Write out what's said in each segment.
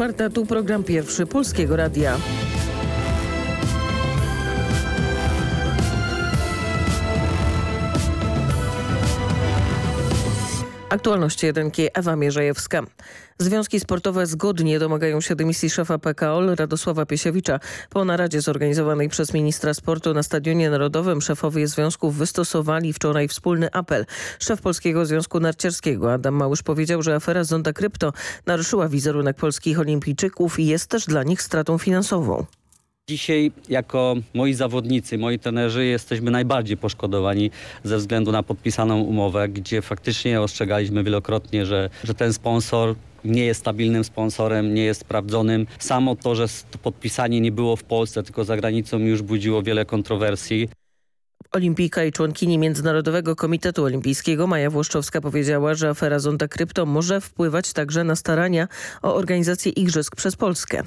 czwarta, tu program pierwszy Polskiego Radia. Aktualności jedynki Ewa Mierzejewska. Związki sportowe zgodnie domagają się dymisji szefa PKOL Radosława Piesiewicza. Po naradzie zorganizowanej przez ministra sportu na Stadionie Narodowym szefowie związków wystosowali wczoraj wspólny apel. Szef Polskiego Związku Narciarskiego Adam Małysz powiedział, że afera Zonda Krypto naruszyła wizerunek polskich olimpijczyków i jest też dla nich stratą finansową. Dzisiaj jako moi zawodnicy, moi trenerzy jesteśmy najbardziej poszkodowani ze względu na podpisaną umowę, gdzie faktycznie ostrzegaliśmy wielokrotnie, że, że ten sponsor nie jest stabilnym sponsorem, nie jest sprawdzonym. Samo to, że to podpisanie nie było w Polsce, tylko za granicą już budziło wiele kontrowersji. Olimpijka i członkini Międzynarodowego Komitetu Olimpijskiego Maja Włoszczowska powiedziała, że afera Zonda Krypto może wpływać także na starania o organizację igrzysk przez Polskę.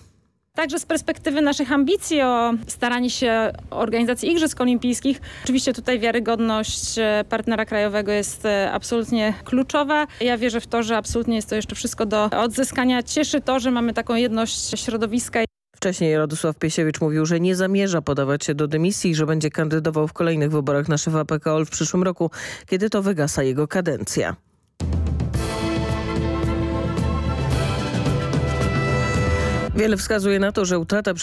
Także z perspektywy naszych ambicji o staranie się o organizację Igrzysk Olimpijskich, oczywiście tutaj wiarygodność e, partnera krajowego jest e, absolutnie kluczowa. Ja wierzę w to, że absolutnie jest to jeszcze wszystko do odzyskania. Cieszy to, że mamy taką jedność środowiska. Wcześniej Radosław Piesiewicz mówił, że nie zamierza podawać się do dymisji i że będzie kandydował w kolejnych wyborach na szefa PKOL w przyszłym roku, kiedy to wygasa jego kadencja. Wiele wskazuje na to, że utrata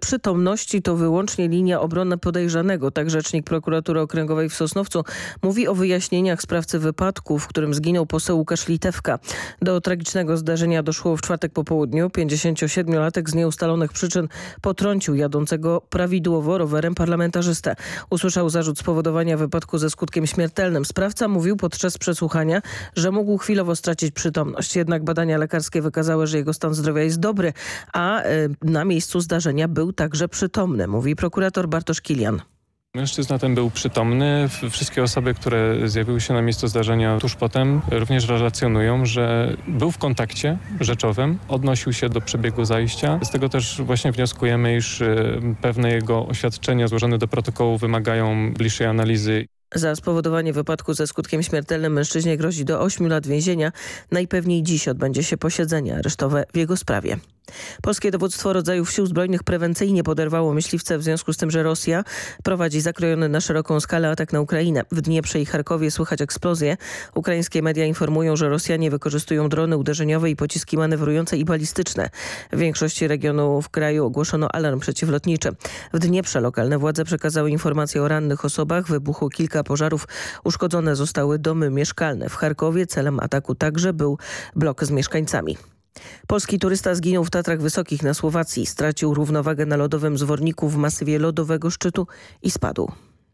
przytomności to wyłącznie linia obronna podejrzanego. Tak rzecznik prokuratury okręgowej w Sosnowcu mówi o wyjaśnieniach sprawcy wypadku, w którym zginął poseł Łukasz Litewka. Do tragicznego zdarzenia doszło w czwartek po południu. 57-latek z nieustalonych przyczyn potrącił jadącego prawidłowo rowerem parlamentarzystę. Usłyszał zarzut spowodowania wypadku ze skutkiem śmiertelnym. Sprawca mówił podczas przesłuchania, że mógł chwilowo stracić przytomność. Jednak badania lekarskie wykazały, że jego stan zdrowia jest dobry, a y, na miejscu zdarzenia był także przytomny, mówi prokurator Bartosz Kilian. Mężczyzna ten był przytomny. Wszystkie osoby, które zjawiły się na miejscu zdarzenia tuż potem również relacjonują, że był w kontakcie rzeczowym, odnosił się do przebiegu zajścia. Z tego też właśnie wnioskujemy, iż y, pewne jego oświadczenia złożone do protokołu wymagają bliższej analizy. Za spowodowanie wypadku ze skutkiem śmiertelnym mężczyźnie grozi do 8 lat więzienia. Najpewniej dziś odbędzie się posiedzenie aresztowe w jego sprawie. Polskie dowództwo rodzajów sił zbrojnych prewencyjnie poderwało myśliwce w związku z tym, że Rosja prowadzi zakrojony na szeroką skalę atak na Ukrainę. W Dnieprze i Charkowie słychać eksplozje. Ukraińskie media informują, że Rosjanie wykorzystują drony uderzeniowe i pociski manewrujące i balistyczne. W większości regionów kraju ogłoszono alarm przeciwlotniczy. W Dnieprze lokalne władze przekazały informacje o rannych osobach. Wybuchło kilka pożarów. Uszkodzone zostały domy mieszkalne. W Charkowie celem ataku także był blok z mieszkańcami. Polski turysta zginął w Tatrach Wysokich na Słowacji. Stracił równowagę na lodowym zworniku w masywie lodowego szczytu i spadł.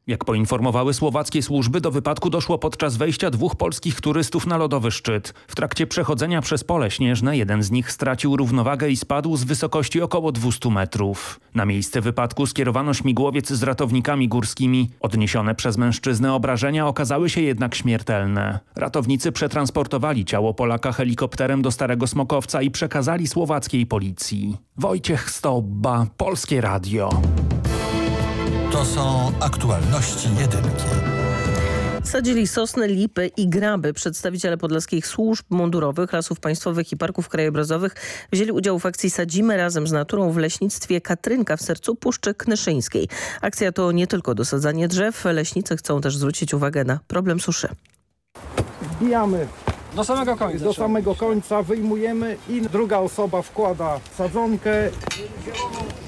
Jak poinformowały słowackie służby, do wypadku doszło podczas wejścia dwóch polskich turystów na lodowy szczyt. W trakcie przechodzenia przez pole śnieżne jeden z nich stracił równowagę i spadł z wysokości około 200 metrów. Na miejsce wypadku skierowano śmigłowiec z ratownikami górskimi. Odniesione przez mężczyznę obrażenia okazały się jednak śmiertelne. Ratownicy przetransportowali ciało Polaka helikopterem do Starego Smokowca i przekazali słowackiej policji. Wojciech Stobba, Polskie Radio. To są aktualności jedynki. Sadzili sosny, lipy i graby. Przedstawiciele podlaskich służb mundurowych, lasów państwowych i parków krajobrazowych wzięli udział w akcji Sadzimy razem z naturą w leśnictwie Katrynka w sercu Puszczy Knyszyńskiej. Akcja to nie tylko dosadzanie drzew. Leśnicy chcą też zwrócić uwagę na problem suszy. Wbijamy do samego końca. Do samego końca wyjmujemy i druga osoba wkłada sadzonkę.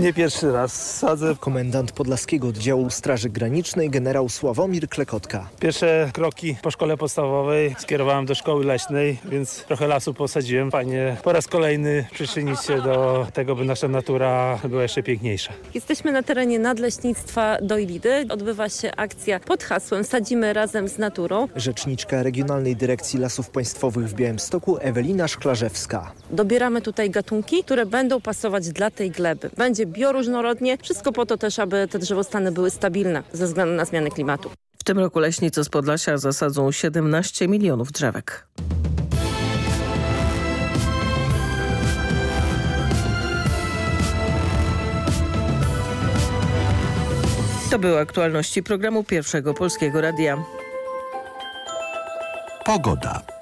Nie pierwszy raz sadzę. Komendant Podlaskiego Oddziału Straży Granicznej generał Sławomir Klekotka. Pierwsze kroki po szkole podstawowej skierowałem do szkoły leśnej, więc trochę lasu posadziłem. Fajnie po raz kolejny przyczynić się do tego, by nasza natura była jeszcze piękniejsza. Jesteśmy na terenie Nadleśnictwa Dojlidy. Odbywa się akcja pod hasłem Sadzimy razem z naturą. Rzeczniczka Regionalnej Dyrekcji Lasów Państwowych Państwowych w Białymstoku Ewelina Szklarzewska. Dobieramy tutaj gatunki, które będą pasować dla tej gleby. Będzie bioróżnorodnie, wszystko po to też, aby te drzewostany były stabilne ze względu na zmianę klimatu. W tym roku leśnicy z Podlasia zasadzą 17 milionów drzewek. To były aktualności programu Pierwszego Polskiego Radia. Pogoda.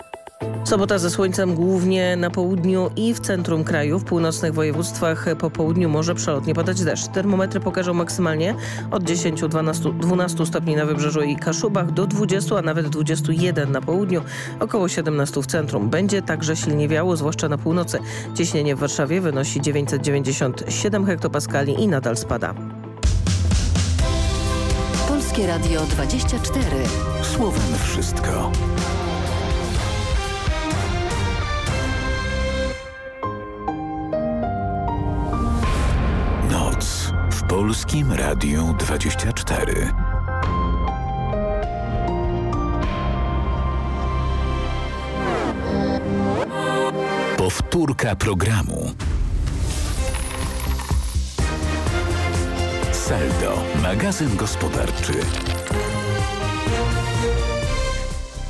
Sobota ze słońcem głównie na południu i w centrum kraju. W północnych województwach po południu może przelotnie padać deszcz. Termometry pokażą maksymalnie od 10-12 stopni na wybrzeżu i Kaszubach do 20, a nawet 21 na południu, około 17 w centrum. Będzie także silnie wiało, zwłaszcza na północy. Ciśnienie w Warszawie wynosi 997 hektopaskali i nadal spada. Polskie Radio 24. Słowem wszystko. Polskim Radiu 24. Powtórka programu. Saldo, magazyn gospodarczy.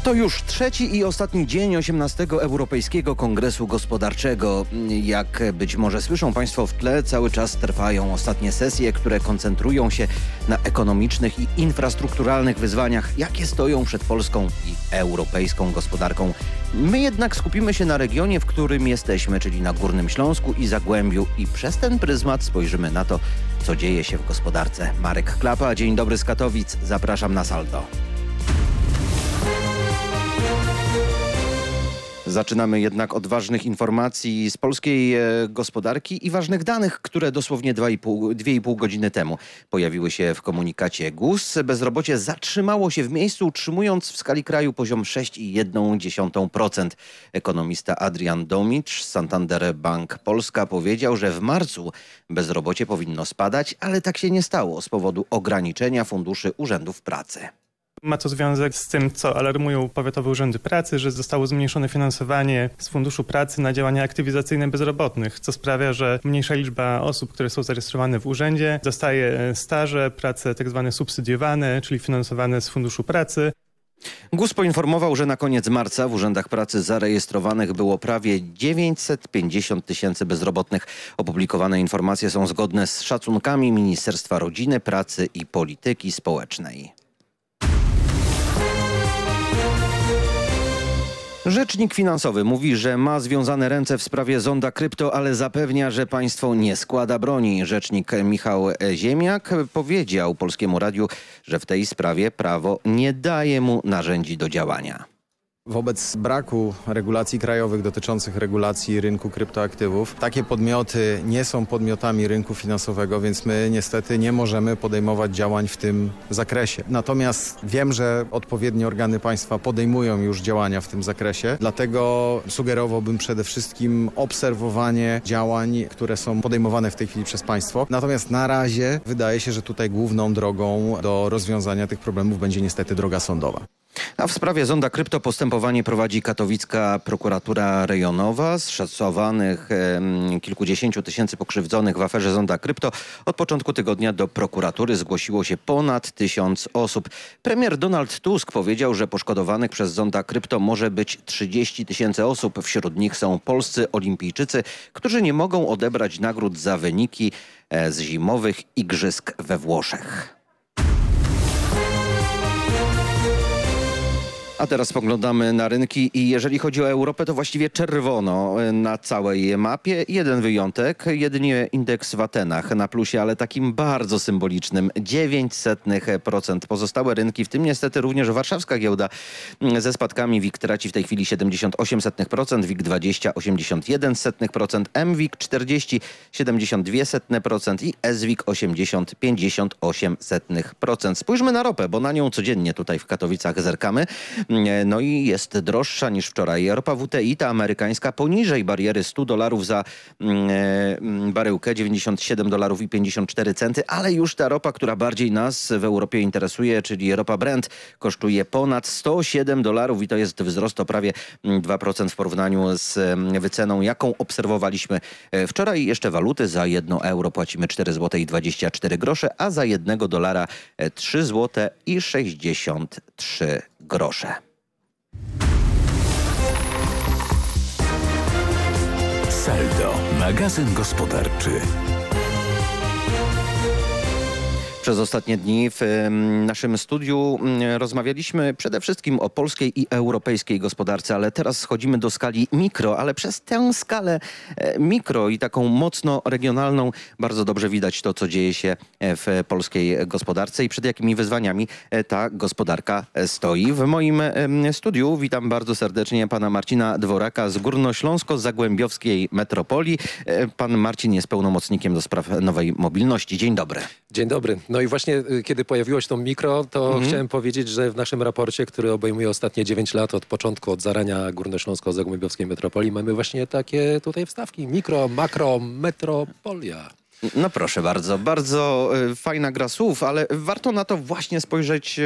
To już trzeci i ostatni dzień 18 Europejskiego Kongresu Gospodarczego. Jak być może słyszą Państwo w tle, cały czas trwają ostatnie sesje, które koncentrują się na ekonomicznych i infrastrukturalnych wyzwaniach, jakie stoją przed polską i europejską gospodarką. My jednak skupimy się na regionie, w którym jesteśmy, czyli na Górnym Śląsku i Zagłębiu i przez ten pryzmat spojrzymy na to, co dzieje się w gospodarce. Marek Klapa, dzień dobry z Katowic, zapraszam na saldo. Zaczynamy jednak od ważnych informacji z polskiej e, gospodarki i ważnych danych, które dosłownie 2,5 godziny temu pojawiły się w komunikacie GUS. Bezrobocie zatrzymało się w miejscu, utrzymując w skali kraju poziom 6,1%. Ekonomista Adrian Domicz z Santander Bank Polska powiedział, że w marcu bezrobocie powinno spadać, ale tak się nie stało z powodu ograniczenia funduszy urzędów pracy. Ma to związek z tym, co alarmują powiatowe urzędy pracy, że zostało zmniejszone finansowanie z Funduszu Pracy na działania aktywizacyjne bezrobotnych, co sprawia, że mniejsza liczba osób, które są zarejestrowane w urzędzie, dostaje staże, prace tak zwane subsydiowane, czyli finansowane z Funduszu Pracy. GUS poinformował, że na koniec marca w urzędach pracy zarejestrowanych było prawie 950 tysięcy bezrobotnych. Opublikowane informacje są zgodne z szacunkami Ministerstwa Rodziny, Pracy i Polityki Społecznej. Rzecznik finansowy mówi, że ma związane ręce w sprawie zonda krypto, ale zapewnia, że państwo nie składa broni. Rzecznik Michał Ziemiak powiedział Polskiemu Radiu, że w tej sprawie prawo nie daje mu narzędzi do działania. Wobec braku regulacji krajowych dotyczących regulacji rynku kryptoaktywów, takie podmioty nie są podmiotami rynku finansowego, więc my niestety nie możemy podejmować działań w tym zakresie. Natomiast wiem, że odpowiednie organy państwa podejmują już działania w tym zakresie, dlatego sugerowałbym przede wszystkim obserwowanie działań, które są podejmowane w tej chwili przez państwo. Natomiast na razie wydaje się, że tutaj główną drogą do rozwiązania tych problemów będzie niestety droga sądowa. A w sprawie zonda krypto postępowanie prowadzi katowicka prokuratura rejonowa. Z szacowanych kilkudziesięciu tysięcy pokrzywdzonych w aferze zonda krypto od początku tygodnia do prokuratury zgłosiło się ponad tysiąc osób. Premier Donald Tusk powiedział, że poszkodowanych przez zonda krypto może być 30 tysięcy osób. Wśród nich są polscy olimpijczycy, którzy nie mogą odebrać nagród za wyniki e, z zimowych igrzysk we Włoszech. A teraz spoglądamy na rynki i jeżeli chodzi o Europę, to właściwie czerwono na całej mapie. Jeden wyjątek, jedynie indeks w Atenach na plusie, ale takim bardzo symbolicznym, 900%. Pozostałe rynki, w tym niestety również warszawska giełda ze spadkami. WIG traci w tej chwili 78%, WIG 20 81%, MWIG 40 72% i SWIG 80 58%. Spójrzmy na ropę, bo na nią codziennie tutaj w Katowicach zerkamy. No i jest droższa niż wczoraj. Ropa WTI, ta amerykańska, poniżej bariery 100 dolarów za mm, e, baryłkę, 97 dolarów i 54 centy, ale już ta ropa, która bardziej nas w Europie interesuje, czyli ropa Brent, kosztuje ponad 107 dolarów i to jest wzrost o prawie 2% w porównaniu z wyceną, jaką obserwowaliśmy e, wczoraj. Jeszcze waluty za 1 euro płacimy 4 zł i 24 grosze, a za 1 dolara 3 zł i 63 grosze. Saldo, magazyn gospodarczy. Przez ostatnie dni w naszym studiu mm, rozmawialiśmy przede wszystkim o polskiej i europejskiej gospodarce, ale teraz schodzimy do skali mikro, ale przez tę skalę e, mikro i taką mocno regionalną bardzo dobrze widać to, co dzieje się e, w polskiej gospodarce i przed jakimi wyzwaniami e, ta gospodarka stoi. W moim studiu witam bardzo serdecznie pana Marcina Dworaka z Górnośląsko-Zagłębiowskiej Metropolii. Pan Marcin jest pełnomocnikiem do spraw nowej mobilności. Dzień dobry. Dzień dobry. No i właśnie y, kiedy pojawiło się to mikro, to Mhm. chciałem powiedzieć, że w naszym raporcie, który obejmuje ostatnie 9 lat od początku, od zarania Górnośląsko-Zagłębiowskiej Metropolii, mamy właśnie takie tutaj wstawki. Mikro, makro, metropolia. No proszę bardzo, bardzo e, fajna gra słów, ale warto na to właśnie spojrzeć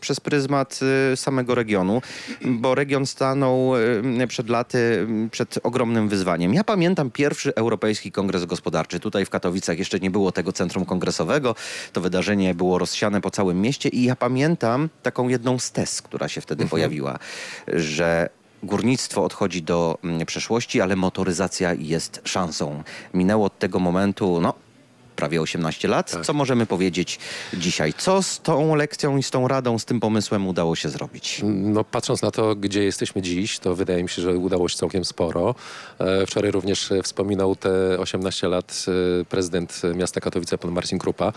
przez pryzmat e, samego regionu, bo region stanął em, przed laty przed ogromnym wyzwaniem. Ja pamiętam pierwszy Europejski Kongres Gospodarczy. Tutaj w Katowicach jeszcze nie było tego centrum kongresowego. To wydarzenie było rozsiane po całym mieście i ja pamiętam taką jedną z tez, która się wtedy pojawiła, że Górnictwo odchodzi do mm, przeszłości, ale motoryzacja jest szansą. Minęło od tego momentu, no, prawie 18 lat. Co możemy powiedzieć dzisiaj? Co z tą lekcją i z tą radą, z tym pomysłem udało się zrobić? No patrząc na to, gdzie jesteśmy dziś, to wydaje mi się, że udało się całkiem sporo. E, Wczoraj również e, wspominał te 18 lat e, prezydent miasta Katowice, pan Marcin Krupa.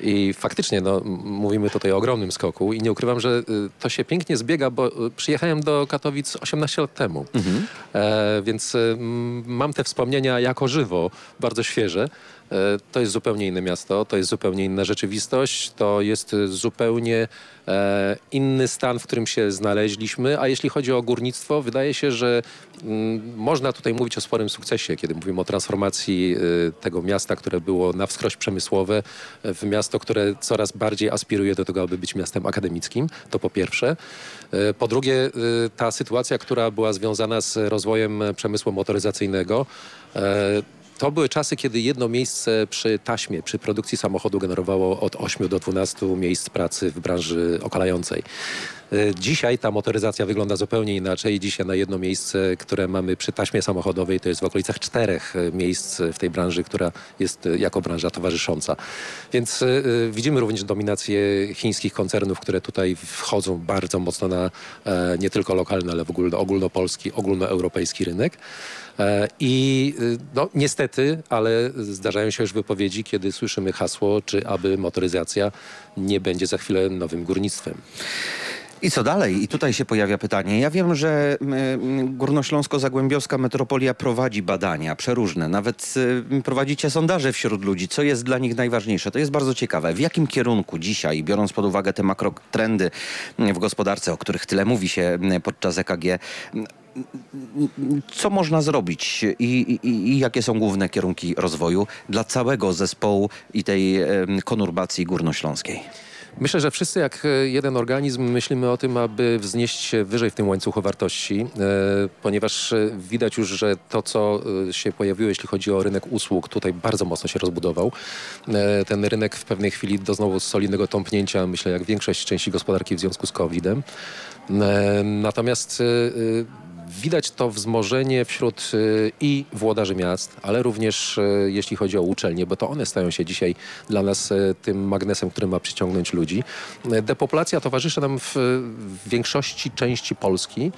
I faktycznie no, mówimy tutaj o ogromnym skoku i nie ukrywam, że to się pięknie zbiega, bo przyjechałem do Katowic 18 lat temu. E, więc mam te wspomnienia jako żywo, bardzo świeże. E, To jest zupełnie inne miasto, to jest zupełnie inna rzeczywistość, to jest y, zupełnie e, inny stan, w którym się znaleźliśmy. A jeśli chodzi o górnictwo, wydaje się, że mm, można tutaj mówić o sporym sukcesie, kiedy mówimy o transformacji tego miasta, które było na wskroś przemysłowe, e, w miasto, które coraz bardziej aspiruje do tego, aby być miastem akademickim. To po pierwsze. E, Po drugie, ta sytuacja, która była związana z rozwojem przemysłu motoryzacyjnego, e, to były czasy, kiedy jedno miejsce przy taśmie, przy produkcji samochodu generowało od 8 do 12 miejsc pracy w branży okalającej. E, Dzisiaj ta motoryzacja wygląda zupełnie inaczej. Dzisiaj na jedno miejsce, które mamy przy taśmie samochodowej, to jest w okolicach czterech e, miejsc w tej branży, która jest e, jako branża towarzysząca. Więc widzimy również dominację chińskich koncernów, które tutaj wchodzą bardzo mocno na e, nie tylko lokalny, ale w ogóle ogólnopolski, ogólnoeuropejski rynek. E, I y, no, niestety, ale zdarzają się już wypowiedzi, kiedy słyszymy hasło, czy aby motoryzacja nie będzie za chwilę nowym górnictwem. I co dalej? I tutaj się pojawia pytanie. Ja wiem, że mm, Górnośląsko-Zagłębiowska Metropolia prowadzi badania przeróżne. Nawet y, prowadzicie sondaże wśród ludzi. Co jest dla nich najważniejsze? To jest bardzo ciekawe. W jakim kierunku dzisiaj, biorąc pod uwagę te makrotrendy mm, w gospodarce, o których tyle mówi się mm, podczas EKG, mm, co można zrobić i, i, i jakie są główne kierunki rozwoju dla całego zespołu i tej konurbacji górnośląskiej? Myślę, że wszyscy jak e, jeden organizm myślimy o tym, aby wznieść się wyżej w tym łańcuchu wartości, e, ponieważ e, widać już, że to, co się pojawiło, jeśli chodzi o rynek usług, tutaj bardzo mocno się rozbudował. Ten rynek w pewnej chwili doznał solidnego tąpnięcia, myślę, jak większość części gospodarki w związku z COVID-em. Natomiast Widać to wzmożenie wśród y, i włodarzy miast, ale również y, jeśli chodzi o uczelnie, bo to one stają się dzisiaj dla nas y, tym magnesem, który ma przyciągnąć ludzi. Depopulacja towarzyszy nam w, większości części Polski.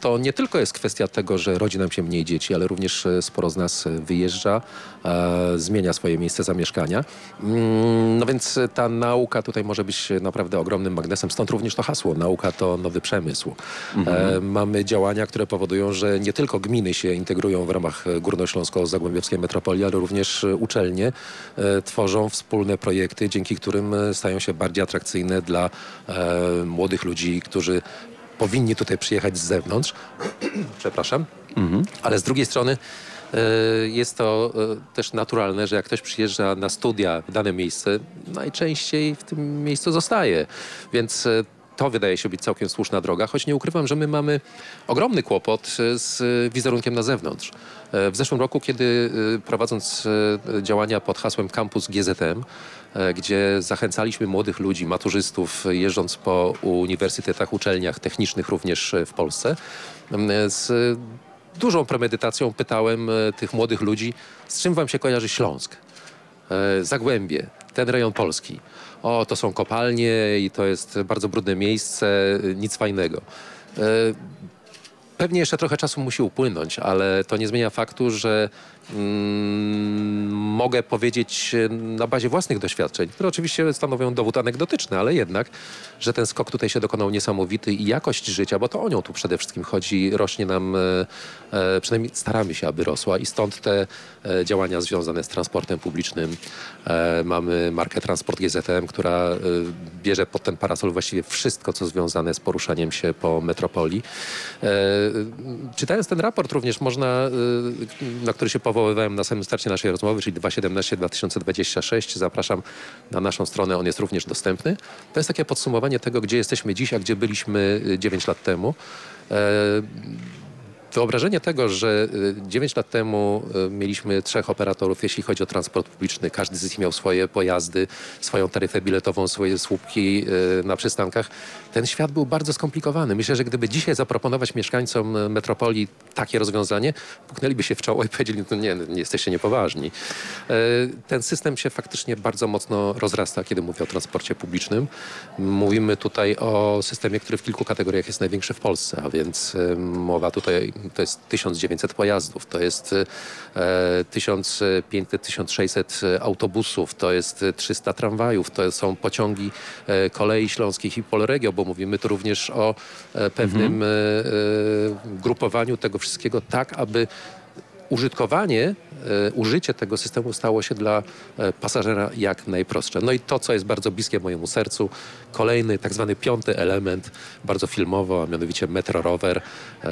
To nie tylko jest kwestia tego, że rodzi nam się mniej dzieci, ale również sporo z nas wyjeżdża, zmienia swoje miejsce zamieszkania. Mm, No więc ta nauka tutaj może być naprawdę ogromnym magnesem, stąd również to hasło. Nauka to nowy przemysł. Mhm. E, Mamy działania, które powodują, że nie tylko gminy się integrują w ramach e, Górnośląsko-Zagłębiowskiej Metropolii, ale również e, uczelnie e, tworzą wspólne projekty, dzięki którym e, stają się bardziej atrakcyjne dla e, młodych ludzi, którzy powinni tutaj przyjechać z zewnątrz. Przepraszam. Ale z drugiej strony e, jest to e, też naturalne, że jak ktoś przyjeżdża na studia w dane miejsce, najczęściej w tym miejscu zostaje. Więc e, to wydaje się być całkiem słuszna droga, choć nie ukrywam, że my mamy ogromny kłopot e, z e, wizerunkiem na zewnątrz. E, W zeszłym roku, kiedy e, prowadząc e, działania pod hasłem Campus GZM, e, gdzie zachęcaliśmy młodych ludzi, maturzystów, e, jeżdżąc po uniwersytetach, uczelniach technicznych również e, w Polsce, e, z dużą premedytacją pytałem e, tych młodych ludzi, z czym wam się kojarzy Śląsk? E, Zagłębie, ten rejon Polski. O, to są kopalnie i to jest bardzo brudne miejsce, y, nic fajnego. E, Pewnie jeszcze trochę czasu musi upłynąć, ale to nie zmienia faktu, że mm, mogę powiedzieć na bazie własnych doświadczeń, które oczywiście stanowią dowód anegdotyczny, ale jednak, że ten skok tutaj się dokonał niesamowity i jakość życia, bo to o nią tu przede wszystkim chodzi, rośnie nam, e, e, przynajmniej staramy się, aby rosła i stąd te e, działania związane z transportem publicznym. Mamy markę Transport GZM, która bierze pod ten parasol właściwie wszystko, co związane z poruszaniem się po metropolii. Czytając ten raport również można, na który się powoływałem na samym starcie naszej rozmowy, czyli 2017-2026, zapraszam na naszą stronę, on jest również dostępny. To jest takie podsumowanie tego, gdzie jesteśmy dziś, a gdzie byliśmy y, 9 lat temu. E, Wyobrażenie tego, że y, 9 lat temu y, mieliśmy trzech operatorów, jeśli chodzi o transport publiczny, każdy z nich miał swoje pojazdy, swoją taryfę biletową, swoje słupki y, na przystankach. Ten świat był bardzo skomplikowany. Myślę, że gdyby dzisiaj zaproponować mieszkańcom y, metropolii takie rozwiązanie, puknęliby się w czoło i powiedzieli, no nie, nie jesteście niepoważni. E, Ten system się faktycznie bardzo mocno rozrasta, kiedy mówię o transporcie publicznym. Mówimy tutaj o systemie, który w kilku kategoriach jest największy w Polsce, a więc e, mowa tutaj, to jest 1900 pojazdów, to jest e, 1500-1600 autobusów, to jest 300 tramwajów, to są pociągi e, kolei śląskich i Polregio, bo mówimy tu również o e, pewnym e, e, grupowaniu tego wszystkiego tak, aby użytkowanie, użycie tego systemu stało się dla e, pasażera jak najprostsze. No i to, co jest bardzo bliskie mojemu sercu, kolejny tak zwany piąty element, bardzo filmowo, a mianowicie Metro Rower, e,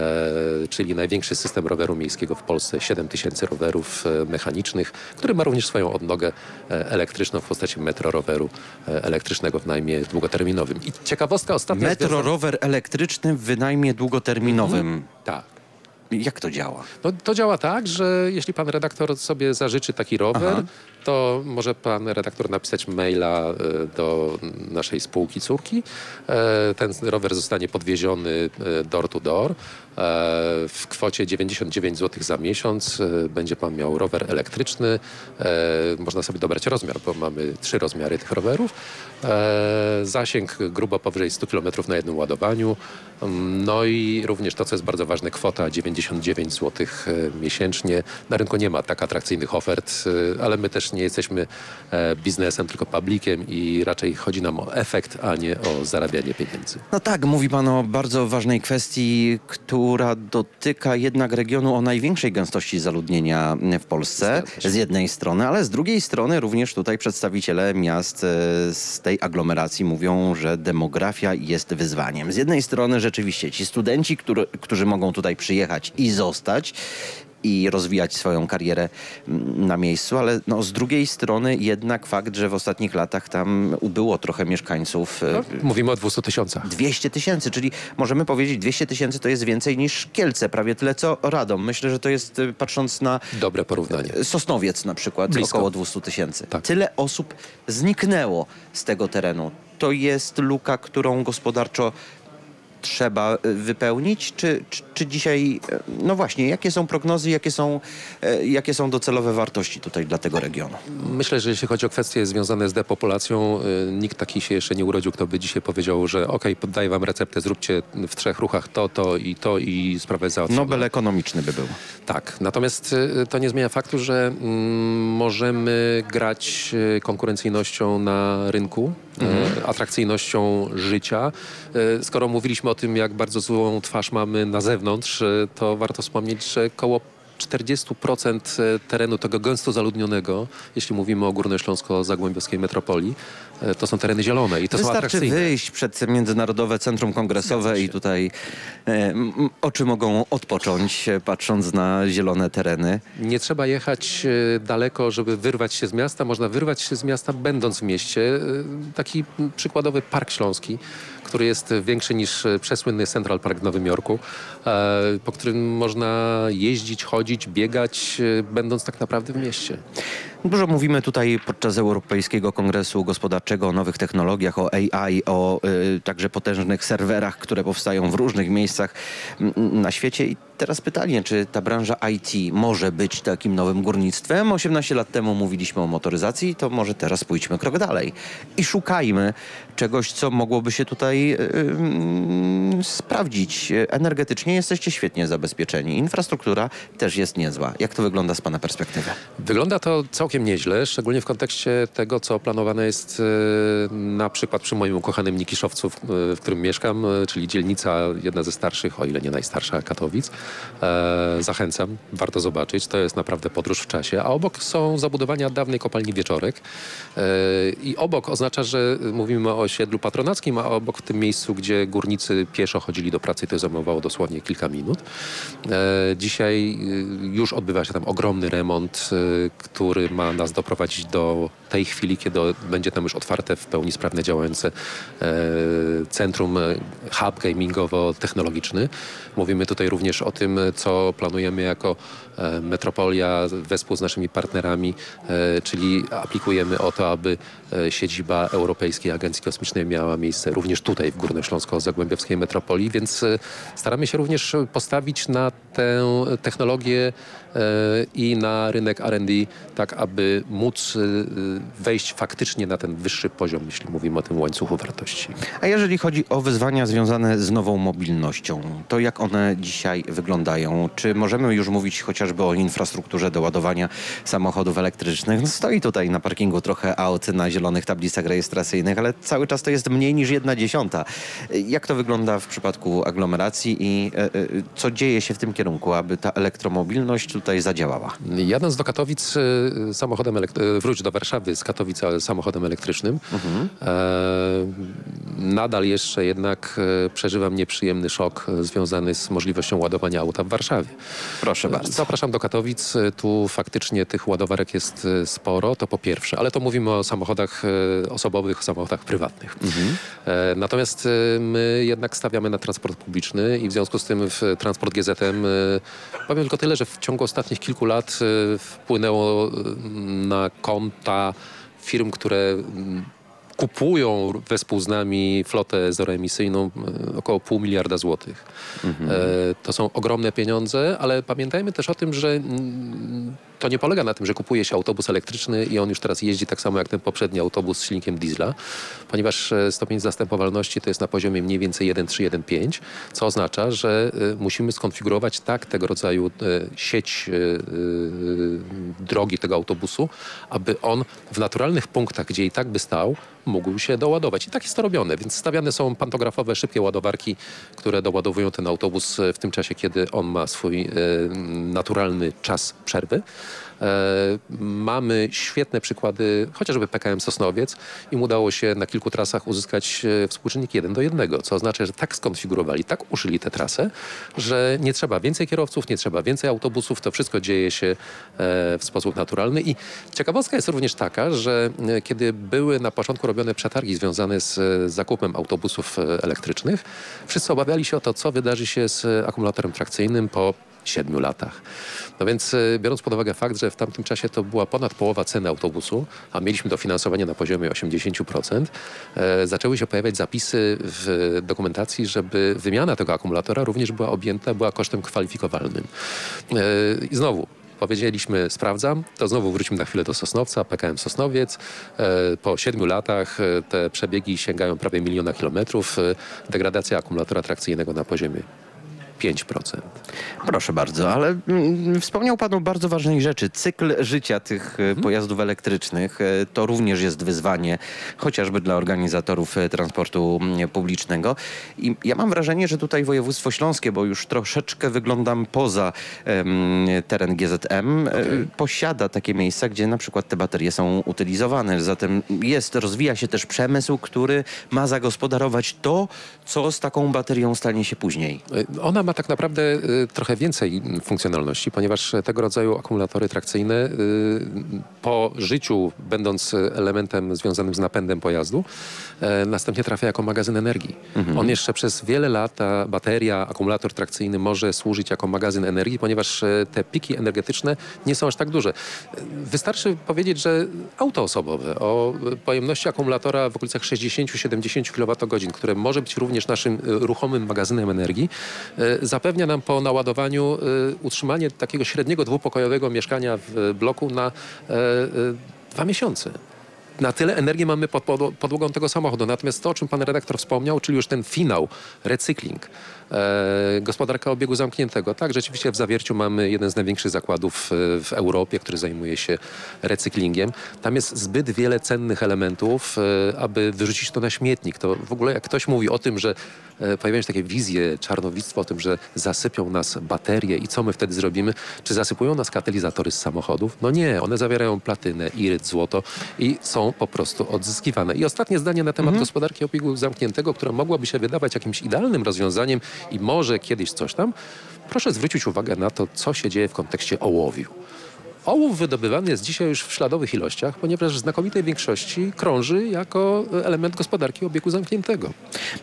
czyli największy system roweru miejskiego w Polsce, 7 tysięcy rowerów e, mechanicznych, który ma również swoją odnogę e, elektryczną w postaci Metro Roweru e, elektrycznego w najmie długoterminowym. I ciekawostka ostatnia... Metro związana- rower elektryczny w wynajmie długoterminowym. Tak. Jak to działa? No, to działa tak, że jeśli pan redaktor sobie zażyczy taki rower, Aha. to może pan redaktor napisać maila e, do naszej spółki córki. E, Ten rower zostanie podwieziony e, door to door. E, W kwocie 99 zł za miesiąc e, będzie pan miał rower elektryczny. E, Można sobie dobrać rozmiar, bo mamy trzy rozmiary tych rowerów. Zasięg grubo powyżej 100 km na jednym ładowaniu. Mm, No i również to, co jest bardzo ważne, kwota 99 zł miesięcznie. Na rynku nie ma tak atrakcyjnych ofert, ale my też nie jesteśmy biznesem, tylko publikiem i raczej chodzi nam o efekt, a nie o zarabianie pieniędzy. No tak, mówi pan o bardzo ważnej kwestii, która dotyka jednak regionu o największej gęstości zaludnienia w Polsce z jednej strony, ale z drugiej strony również tutaj przedstawiciele miast e, z tej aglomeracji mówią, że demografia jest wyzwaniem. Z jednej strony rzeczywiście ci studenci, który, którzy mogą tutaj przyjechać i zostać, i rozwijać swoją karierę mm, na miejscu, ale no, z drugiej strony jednak fakt, że w ostatnich latach tam ubyło trochę mieszkańców. e, Mówimy o 200 tysiącach. 200 tysięcy, czyli możemy powiedzieć 200 tysięcy to jest więcej niż Kielce, prawie tyle co Radom. Myślę, że to jest, y, patrząc na Dobre porównanie. Sosnowiec na przykład, Blisko. około 200 tysięcy. Tyle osób zniknęło z tego terenu. To jest luka, którą gospodarczo trzeba y, wypełnić, czy, czy, czy dzisiaj, y, no właśnie, jakie są prognozy, jakie są, y, jakie są docelowe wartości tutaj dla tego regionu? Myślę, że jeśli chodzi o kwestie związane z depopulacją, nikt taki się jeszcze nie urodził, kto by dzisiaj powiedział, że okej, poddaję wam receptę, zróbcie w trzech ruchach to, to i to i sprawę załatwioną. Nobel ekonomiczny by był. Tak, natomiast to nie zmienia faktu, że mm, możemy grać konkurencyjnością na rynku, Mhm. y, atrakcyjnością życia. Y, Skoro mówiliśmy o tym, jak bardzo złą twarz mamy na zewnątrz, y, to warto wspomnieć, że koło 40% terenu tego gęsto zaludnionego, jeśli mówimy o górnośląsko-zagłębiowskiej metropolii, to są tereny zielone i to są Wystarczy atrakcyjne. wyjść przed Międzynarodowe Centrum Kongresowe i tutaj e, oczy mogą odpocząć, e, patrząc na zielone tereny. Nie trzeba jechać e, daleko, żeby wyrwać się z miasta. Można wyrwać się z miasta będąc w mieście. E, Taki przykładowy Park Śląski, który jest większy niż e, przesłynny Central Park w Nowym Jorku, e, po którym można jeździć, chodzić, biegać, e, będąc tak naprawdę w mieście. Dużo mówimy tutaj podczas Europejskiego Kongresu Gospodarczego o nowych technologiach, o AI, o y, także potężnych serwerach, które powstają w różnych miejscach na świecie. I teraz pytanie, czy ta branża IT może być takim nowym górnictwem? 18 lat temu mówiliśmy o motoryzacji, to może teraz pójdźmy krok dalej i szukajmy czegoś, co mogłoby się tutaj yy, yy, sprawdzić. Energetycznie jesteście świetnie zabezpieczeni. Infrastruktura też jest niezła. Jak to wygląda z Pana perspektywy? Wygląda to całkiem nieźle, szczególnie w kontekście tego, co planowane jest e, na przykład przy moim ukochanym Nikiszowcu, w, w którym mieszkam, e, czyli dzielnica jedna ze starszych, o ile nie najstarsza Katowic. E, zachęcam, warto zobaczyć. To jest naprawdę podróż w czasie. A obok są zabudowania dawnej kopalni Wieczorek. E, I obok oznacza, że mówimy o osiedlu patronackim, a obok w tym miejscu, gdzie górnicy pieszo chodzili do pracy, to zajmowało dosłownie kilka minut. E, dzisiaj e, już odbywa się tam ogromny remont, e, który ma nas doprowadzić do tej chwili, kiedy będzie tam już otwarte w pełni sprawne działające e, centrum, e, hub gamingowo-technologiczny. Mówimy tutaj również o tym, co planujemy jako e, metropolia wespół z naszymi partnerami, czyli aplikujemy o to, aby siedziba Europejskiej Agencji Kosmicznej miała miejsce również tutaj w Górnośląsko-Zagłębiowskiej metropolii, więc staramy się również postawić na tę technologię i na rynek R&D, tak aby móc wejść faktycznie na ten wyższy poziom, jeśli mówimy o tym łańcuchu wartości. A jeżeli chodzi o wyzwania związane z nową mobilnością, to jak one dzisiaj wyglądają? Czy możemy już mówić chociażby o infrastrukturze do ładowania samochodów elektrycznych? No stoi tutaj na parkingu trochę aut na zielonych tablicach rejestracyjnych, ale cały czas to jest mniej niż jedna dziesiąta. Jak to wygląda w przypadku aglomeracji i e, e, co dzieje się w tym kierunku, aby ta elektromobilność tutaj zadziałała? Jadąc do Katowic y, samochodem, wróć do Warszawy z Katowic ale samochodem elektrycznym, e, nadal jeszcze jednak e, przeżywam nieprzyjemny szok e, związany z możliwością ładowania auta w Warszawie. Proszę bardzo. Zapraszam do Katowic. Tu faktycznie tych ładowarek jest sporo, to po pierwsze, ale to mówimy o samochodach osobowych, o samochodach prywatnych. E, Natomiast my jednak stawiamy na transport publiczny i w związku z tym w transport GZM powiem tylko tyle, że w ciągu ostatnich kilku lat wpłynęło na konta firm, które mm, kupują wespół z nami flotę zeroemisyjną e, około pół miliarda złotych. E, to są ogromne pieniądze, ale pamiętajmy też o tym, że mm, to nie polega na tym, że kupuje się autobus elektryczny i on już teraz jeździ tak samo jak ten poprzedni autobus z silnikiem diesla, ponieważ e, stopień zastępowalności to jest na poziomie mniej więcej 1,3-1,5, co oznacza, że e, musimy skonfigurować tak tego rodzaju e, sieć drogi tego autobusu, aby on w naturalnych punktach, gdzie i tak by stał, mógł się doładować. I tak jest to robione, więc stawiane są pantografowe, szybkie ładowarki, które doładowują ten autobus w tym czasie, kiedy on ma swój naturalny czas przerwy. E, mamy świetne przykłady, chociażby PKM Sosnowiec. Im udało się na kilku trasach uzyskać e, współczynnik 1 do 1, co oznacza, że tak skonfigurowali, tak uszyli tę trasę, że nie trzeba więcej kierowców, nie trzeba więcej autobusów, to wszystko dzieje się e, w sposób naturalny. I ciekawostka jest również taka, że kiedy były na początku robione przetargi związane z zakupem autobusów elektrycznych, wszyscy obawiali się o to, co wydarzy się z akumulatorem trakcyjnym po siedmiu latach. No więc e, biorąc pod uwagę fakt, że w tamtym czasie to była ponad połowa ceny autobusu, a mieliśmy dofinansowanie na poziomie 80%, e, zaczęły się pojawiać zapisy w dokumentacji, żeby wymiana tego akumulatora również była objęta, była kosztem kwalifikowalnym. E, I znowu, Powiedzieliśmy, sprawdzam, to znowu wrócimy na chwilę do Sosnowca, PKM Sosnowiec. Po siedmiu latach te przebiegi sięgają prawie miliona kilometrów. Degradacja akumulatora trakcyjnego na poziomie 5%. Proszę bardzo, ale mm, wspomniał Pan o bardzo ważnej rzeczy. Cykl życia tych e, pojazdów elektrycznych e, to również jest wyzwanie, chociażby dla organizatorów e, transportu mm, publicznego. I ja mam wrażenie, że tutaj województwo śląskie, bo już troszeczkę wyglądam poza em, teren GZM, e, posiada takie miejsca, gdzie na przykład te baterie są utylizowane. Zatem jest, rozwija się też przemysł, który ma zagospodarować to, co z taką baterią stanie się później. Ona ma tak naprawdę y, trochę więcej funkcjonalności, ponieważ tego rodzaju akumulatory trakcyjne y, po życiu, będąc elementem związanym z napędem pojazdu, e, następnie trafia jako magazyn energii. Mhm. On jeszcze przez wiele lat, ta bateria, akumulator trakcyjny może służyć jako magazyn energii, ponieważ e, te piki energetyczne nie są aż tak duże. E, Wystarczy powiedzieć, że auto osobowe o pojemności akumulatora w okolicach 60-70 kWh, które może być również naszym ruchomym magazynem energii, zapewnia nam po naładowaniu e, utrzymanie takiego średniego dwupokojowego mieszkania w e, bloku na e, dwa miesiące. Na tyle energii mamy pod podło- podłogą tego samochodu. Natomiast to, o czym pan redaktor wspomniał, czyli już ten finał, recykling, gospodarka obiegu zamkniętego. Tak, rzeczywiście w Zawierciu mamy jeden z największych zakładów e, w Europie, który zajmuje się recyklingiem. Tam jest zbyt wiele cennych elementów, e, aby wyrzucić to na śmietnik. To w ogóle jak ktoś mówi o tym, że e, pojawiają się takie wizje, czarnowictwo o tym, że zasypią nas baterie i co my wtedy zrobimy? Czy zasypują nas katalizatory z samochodów? No nie, one zawierają platynę, iryt, złoto i są po prostu odzyskiwane. I ostatnie zdanie na temat gospodarki obiegu zamkniętego, która mogłaby się wydawać jakimś idealnym rozwiązaniem i może kiedyś coś tam. Proszę zwrócić uwagę na to, co się dzieje w kontekście ołowiu. Ołów wydobywany jest dzisiaj już w śladowych ilościach, ponieważ w znakomitej większości krąży jako element gospodarki obiegu zamkniętego.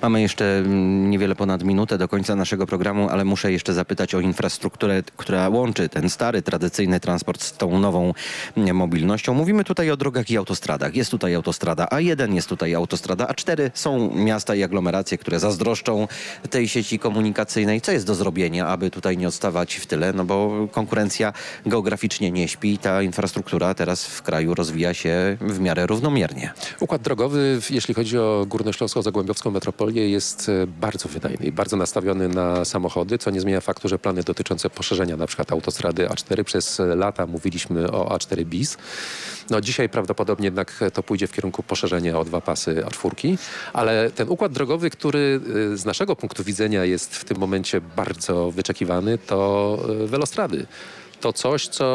Mamy jeszcze mm, niewiele ponad minutę do końca naszego programu, ale muszę jeszcze zapytać o infrastrukturę, która łączy ten stary, tradycyjny transport z tą nową mm, mobilnością. Mówimy tutaj o drogach i autostradach. Jest tutaj autostrada A1, jest tutaj autostrada A4. Są miasta i aglomeracje, które zazdroszczą tej sieci komunikacyjnej. Co jest do zrobienia, aby tutaj nie odstawać w tyle? No bo konkurencja geograficznie nie śpi. Ta infrastruktura teraz w kraju rozwija się w miarę równomiernie. Układ drogowy, jeśli chodzi o Górnośląsko-Zagłębiowską metropolię, jest e, bardzo wydajny i bardzo nastawiony na samochody, co nie zmienia faktu, że plany dotyczące poszerzenia na przykład autostrady A4 przez e, lata mówiliśmy o A4 bis. No dzisiaj prawdopodobnie jednak to pójdzie w kierunku poszerzenia o dwa pasy A4, ale ten układ drogowy, który e, z naszego punktu widzenia jest w tym momencie bardzo wyczekiwany, to welostrady to coś, co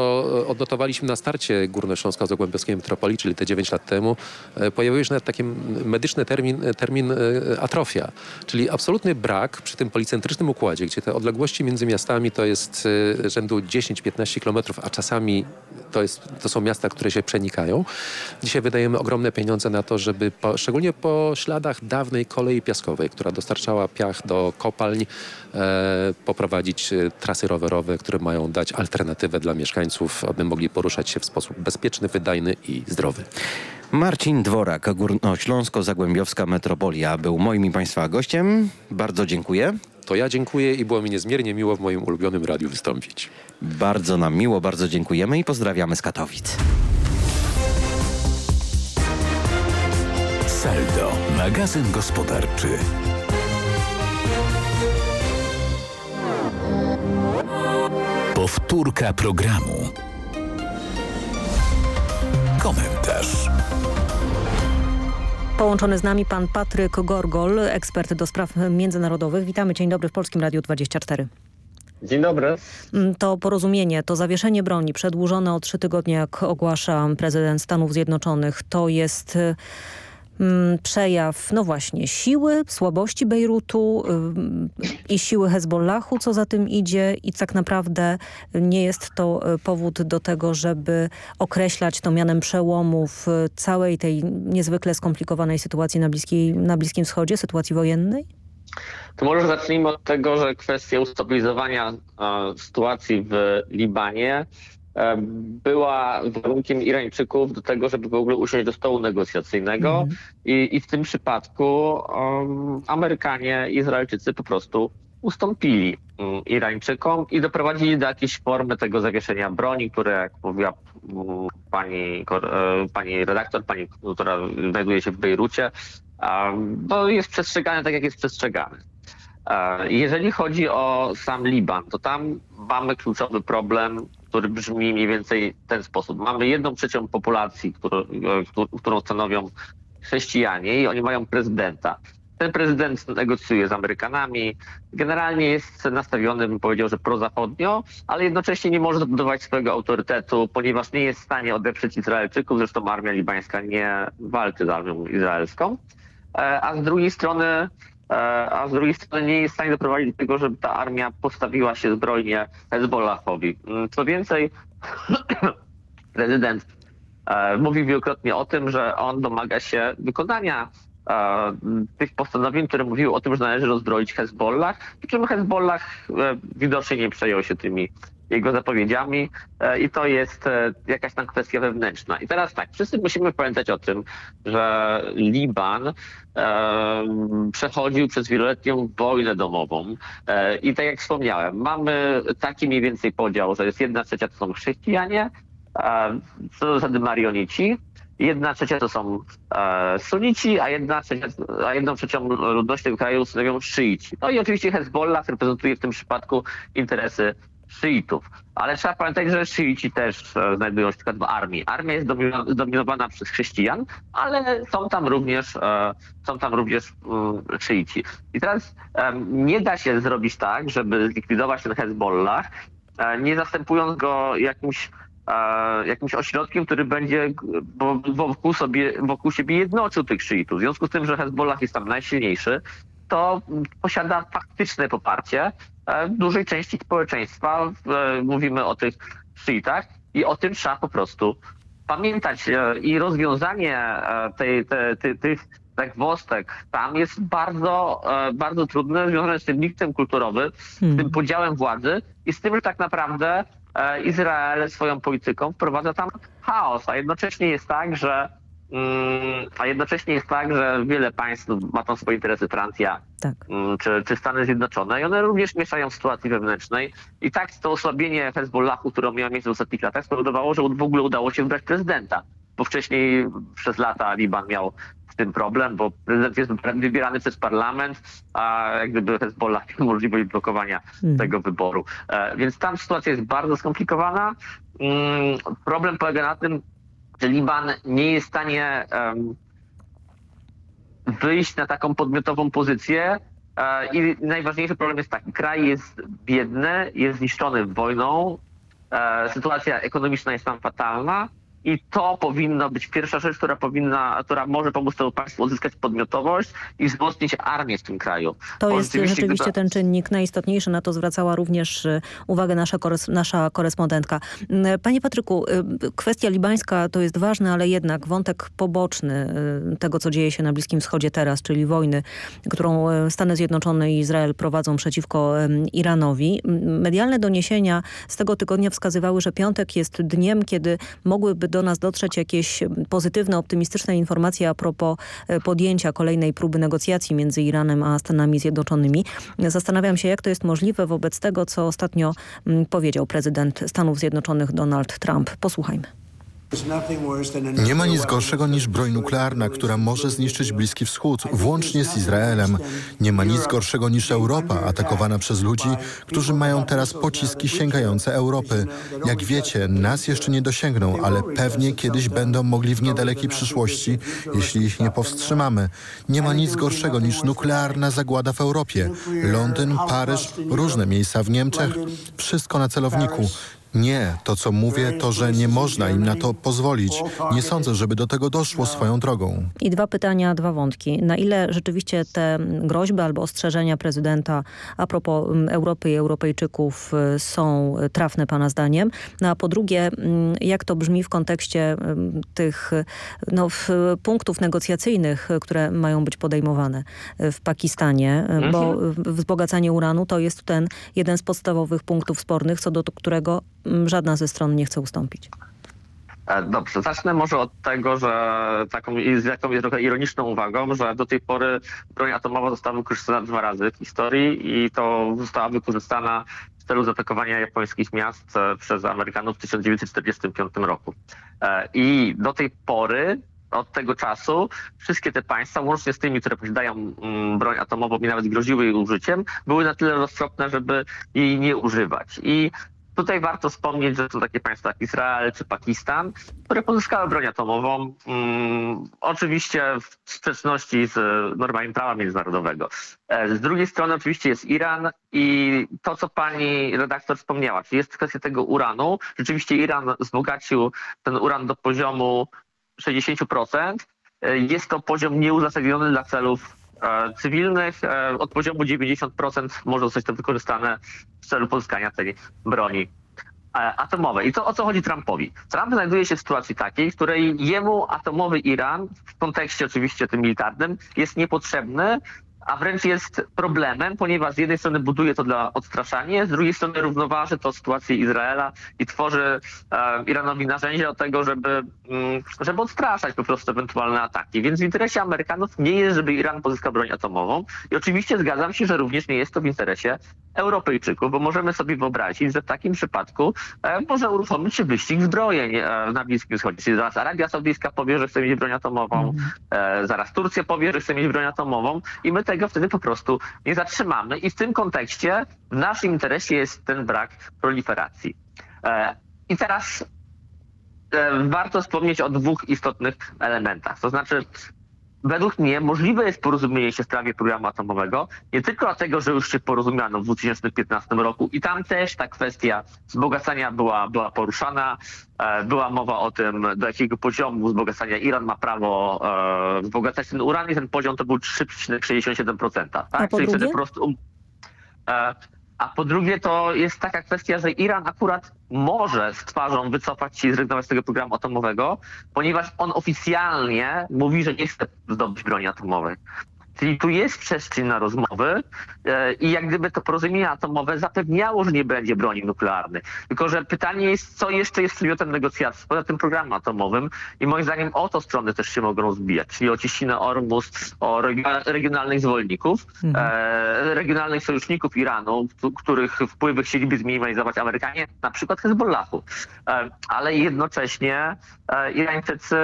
e, odnotowaliśmy na starcie Górnośląsko-Zagłębiowskiej Metropolii, czyli te 9 lat temu. E, Pojawił się nawet taki medyczny termin, e, termin atrofia, czyli absolutny brak przy tym policentrycznym układzie, gdzie te odległości między miastami to jest rzędu 10-15 kilometrów, a czasami to, jest, to są miasta, które się przenikają. Dzisiaj wydajemy ogromne pieniądze na to, żeby po, szczególnie po śladach dawnej kolei piaskowej, która dostarczała piach do kopalń, e, poprowadzić trasy rowerowe, które mają dać alternatywę dla mieszkańców, aby mogli poruszać się w sposób bezpieczny, wydajny i zdrowy. Marcin Dworak, Górnośląsko-Zagłębiowska Metropolia był moim i Państwa gościem. Bardzo dziękuję. To ja dziękuję i było mi niezmiernie miło w moim ulubionym radiu wystąpić. Bardzo nam miło, bardzo dziękujemy i pozdrawiamy z Katowic. Saldo, magazyn gospodarczy. Powtórka programu. Komentarz. Połączony z nami pan Patryk Gorgol, ekspert do spraw międzynarodowych. Witamy, dzień dobry w Polskim Radiu 24. Dzień dobry. Mm, To porozumienie, to zawieszenie broni przedłużone o trzy tygodnie, jak ogłasza prezydent Stanów Zjednoczonych, to jest y, przejaw, no właśnie, siły, słabości Bejrutu y, i siły Hezbollahu, co za tym idzie i tak naprawdę nie jest to y, powód do tego, żeby określać to mianem przełomu w y, całej tej niezwykle skomplikowanej sytuacji na, Bliskiej, na Bliskim Wschodzie, sytuacji wojennej? To może zacznijmy od tego, że kwestia ustabilizowania sytuacji w Libanie była warunkiem Irańczyków do tego, żeby w ogóle usiąść do stołu negocjacyjnego I, i w tym przypadku em, Amerykanie i Izraelczycy po prostu ustąpili mm, Irańczykom i doprowadzili do jakiejś formy tego zawieszenia broni, które, jak mówiła mm, pani, e, pani redaktor, pani, która znajduje się w Bejrucie, to jest przestrzegane tak, jak jest przestrzegane. E, Jeżeli chodzi o sam Liban, to tam mamy kluczowy problem, który brzmi mniej więcej w ten sposób. Mamy jedną trzecią populacji, którą, e, któ- którą stanowią chrześcijanie i oni mają prezydenta. Ten prezydent negocjuje z Amerykanami. Generalnie jest nastawiony, bym powiedział, że prozachodnio, ale jednocześnie nie może zbudować swojego autorytetu, ponieważ nie jest w stanie odeprzeć Izraelczyków. Zresztą armia libańska nie walczy z armią izraelską. E, A z drugiej strony a z drugiej strony nie jest w stanie doprowadzić do tego, żeby ta armia postawiła się zbrojnie Hezbollahowi. Mm, Co więcej, prezydent e, mówił wielokrotnie o tym, że on domaga się wykonania e, tych postanowień, które mówiły o tym, że należy rozbroić Hezbollah, przy czym Hezbollah e, widocznie nie przejął się tymi jego zapowiedziami e, i to jest e, jakaś tam kwestia wewnętrzna. I teraz tak, wszyscy musimy pamiętać o tym, że Liban e, przechodził przez wieloletnią wojnę domową i tak jak wspomniałem, mamy taki mniej więcej podział, że jest jedna trzecia to są chrześcijanie, co do zasady marionici, jedna trzecia to są e, sunici, a jedna trzecia, a jedną trzecią ludności tego kraju stanowią szyici. No i oczywiście Hezbollah reprezentuje w tym przypadku interesy szyitów. Ale trzeba pamiętać, że szyici też e, znajdują się w armii. Armia jest domino- zdominowana przez chrześcijan, ale są tam również, e, są tam również mm, szyici. I teraz nie da się zrobić tak, żeby zlikwidować ten Hezbollah, e, nie zastępując go jakimś e, jakimś ośrodkiem, który będzie wokół, sobie, wokół siebie jednoczył tych szyitów. W związku z tym, że Hezbollah jest tam najsilniejszy, to posiada faktyczne poparcie e, dużej części społeczeństwa. E, Mówimy o tych szyitach i o tym trzeba po prostu pamiętać. E, I rozwiązanie e, tej, te, ty, tych zagwostek tam jest bardzo, e, bardzo trudne, związane z tym niktem kulturowym, z tym podziałem władzy i z tym, że tak naprawdę e, Izrael swoją polityką wprowadza tam chaos, a jednocześnie jest tak, że a jednocześnie jest tak, że wiele państw ma tam swoje interesy, Francja mm, czy, czy Stany Zjednoczone i one również mieszają w sytuacji wewnętrznej i tak to osłabienie Hezbollahu, które miało miejsce w ostatnich latach spowodowało, że w ogóle udało się wybrać prezydenta, bo wcześniej przez lata Liban miał z tym problem, bo prezydent jest wybierany przez parlament, a jak gdyby Hezbollah miał możliwość blokowania tego wyboru. E, Więc tam sytuacja jest bardzo skomplikowana. Mm, Problem polega na tym, Liban nie jest w stanie wyjść na taką podmiotową pozycję. E, I najważniejszy problem jest taki, kraj jest biedny, jest zniszczony wojną, e, sytuacja ekonomiczna jest tam fatalna i to powinno być pierwsza rzecz, która powinna, która może pomóc temu państwu uzyskać podmiotowość i wzmocnić armię w tym kraju. To Bo jest rzeczywiście, rzeczywiście gdyby- ten czynnik najistotniejszy. Na to zwracała również y, uwagę nasza, kores- nasza korespondentka. Mm, Panie Patryku, y, kwestia libańska to jest ważne, ale jednak wątek poboczny y, tego, co dzieje się na Bliskim Wschodzie teraz, czyli wojny, którą y, Stany Zjednoczone i Izrael prowadzą przeciwko y, Iranowi. Medialne doniesienia z tego tygodnia wskazywały, że piątek jest dniem, kiedy mogłyby do nas dotrzeć jakieś pozytywne, optymistyczne informacje a propos y, podjęcia kolejnej próby negocjacji między Iranem a Stanami Zjednoczonymi. Zastanawiam się, jak to jest możliwe wobec tego, co ostatnio powiedział prezydent Stanów Zjednoczonych Donald Trump. Posłuchajmy. Nie ma nic gorszego niż broń nuklearna, która może zniszczyć Bliski Wschód, włącznie z Izraelem. Nie ma nic gorszego niż Europa, atakowana przez ludzi, którzy mają teraz pociski sięgające Europy. Jak wiecie, nas jeszcze nie dosięgną, ale pewnie kiedyś będą mogli w niedalekiej przyszłości, jeśli ich nie powstrzymamy. Nie ma nic gorszego niż nuklearna zagłada w Europie. Londyn, Paryż, różne miejsca w Niemczech, wszystko na celowniku. Nie, to co mówię, to że nie można im na to pozwolić. Nie sądzę, żeby do tego doszło swoją drogą. I dwa pytania, dwa wątki. Na ile rzeczywiście te groźby albo ostrzeżenia prezydenta a propos mm, Europy i Europejczyków y, są trafne pana zdaniem? No a po drugie, mm, jak to brzmi w kontekście mm, tych no, w, punktów negocjacyjnych, które mają być podejmowane y, w Pakistanie? Y, Bo Mhm. y, wzbogacanie uranu to jest ten jeden z podstawowych punktów spornych, co do którego żadna ze stron nie chce ustąpić. E, Dobrze, zacznę może od tego, że taką z jakąś trochę ironiczną uwagą, że do tej pory broń atomowa została wykorzystana dwa razy w historii i to została wykorzystana w celu zaatakowania japońskich miast e, przez Amerykanów w 1945 roku. E, I do tej pory od tego czasu wszystkie te państwa, łącznie z tymi, które posiadają mm, broń atomową i nawet groziły jej użyciem, były na tyle roztropne, żeby jej nie używać. I Tutaj warto wspomnieć, że są takie państwa jak Izrael czy Pakistan, które pozyskały broń atomową, mm, oczywiście w sprzeczności z normami prawa międzynarodowego. E, Z drugiej strony oczywiście jest Iran i to, co pani redaktor wspomniała, czyli jest kwestia tego uranu. Rzeczywiście Iran wzbogacił ten uran do poziomu 60%. E, Jest to poziom nieuzasadniony dla celów cywilnych. E, Od poziomu 90% może zostać to wykorzystane w celu pozyskania tej broni atomowej. I to o co chodzi Trumpowi? Trump znajduje się w sytuacji takiej, w której jemu atomowy Iran, w kontekście oczywiście tym militarnym, jest niepotrzebny, a wręcz jest problemem, ponieważ z jednej strony buduje to dla odstraszania, z drugiej strony równoważy to sytuację Izraela i tworzy e, Iranowi narzędzia do tego, żeby, mm, żeby odstraszać po prostu ewentualne ataki. Więc w interesie Amerykanów nie jest, żeby Iran pozyskał broń atomową i oczywiście zgadzam się, że również nie jest to w interesie Europejczyków, bo możemy sobie wyobrazić, że w takim przypadku e, może uruchomić się wyścig zbrojeń e, na Bliskim Wschodzie. Czyli zaraz Arabia Saudyjska powie, że chce mieć broń atomową, e, zaraz Turcja powie, że chce mieć broń atomową i my tego wtedy po prostu nie zatrzymamy. I w tym kontekście w naszym interesie jest ten brak proliferacji. E, I teraz e, warto wspomnieć o dwóch istotnych elementach. To znaczy według mnie możliwe jest porozumienie się w sprawie programu atomowego, nie tylko dlatego, że już się porozumiano w 2015 roku i tam też ta kwestia wzbogacania była, była poruszana. E, Była mowa o tym, do jakiego poziomu wzbogacania Iran ma prawo e, wzbogacać ten uran i ten poziom to był 3,67%. Tak? Czyli wtedy po prostu um, e, a po drugie to jest taka kwestia, że Iran akurat może z twarzą wycofać się i zrezygnować z tego programu atomowego, ponieważ on oficjalnie mówi, że nie chce zdobyć broni atomowej. Czyli tu jest przestrzeń na rozmowy e, i jak gdyby to porozumienie atomowe zapewniało, że nie będzie broni nuklearnej. Tylko, że pytanie jest, co jeszcze jest przedmiotem negocjacji poza tym programem atomowym i moim zdaniem o to strony też się mogą rozbijać, czyli o cieśninę Ormus, o regi- regionalnych zwolenników, e, regionalnych sojuszników Iranu, których wpływy chcieliby zminimalizować Amerykanie, na przykład Hezbollahu. E, ale jednocześnie Irańczycy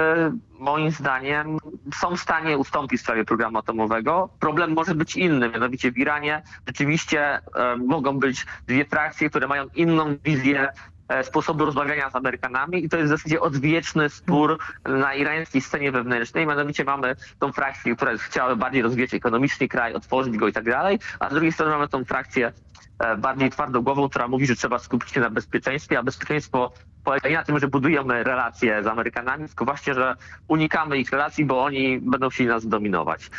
moim zdaniem są w stanie ustąpić w sprawie programu atomowego. Problem może być inny, mianowicie w Iranie rzeczywiście e, mogą być dwie frakcje, które mają inną wizję e, sposobu rozmawiania z Amerykanami i to jest w zasadzie odwieczny spór na irańskiej scenie wewnętrznej. Mianowicie mamy tą frakcję, która chciała bardziej rozwijać ekonomicznie kraj, otworzyć go i tak dalej, a z drugiej strony mamy tą frakcję e, bardziej twardą głową, która mówi, że trzeba skupić się na bezpieczeństwie, a bezpieczeństwo polega na tym, że budujemy relacje z Amerykanami, tylko właśnie, że unikamy ich relacji, bo oni będą chcieli nas dominować.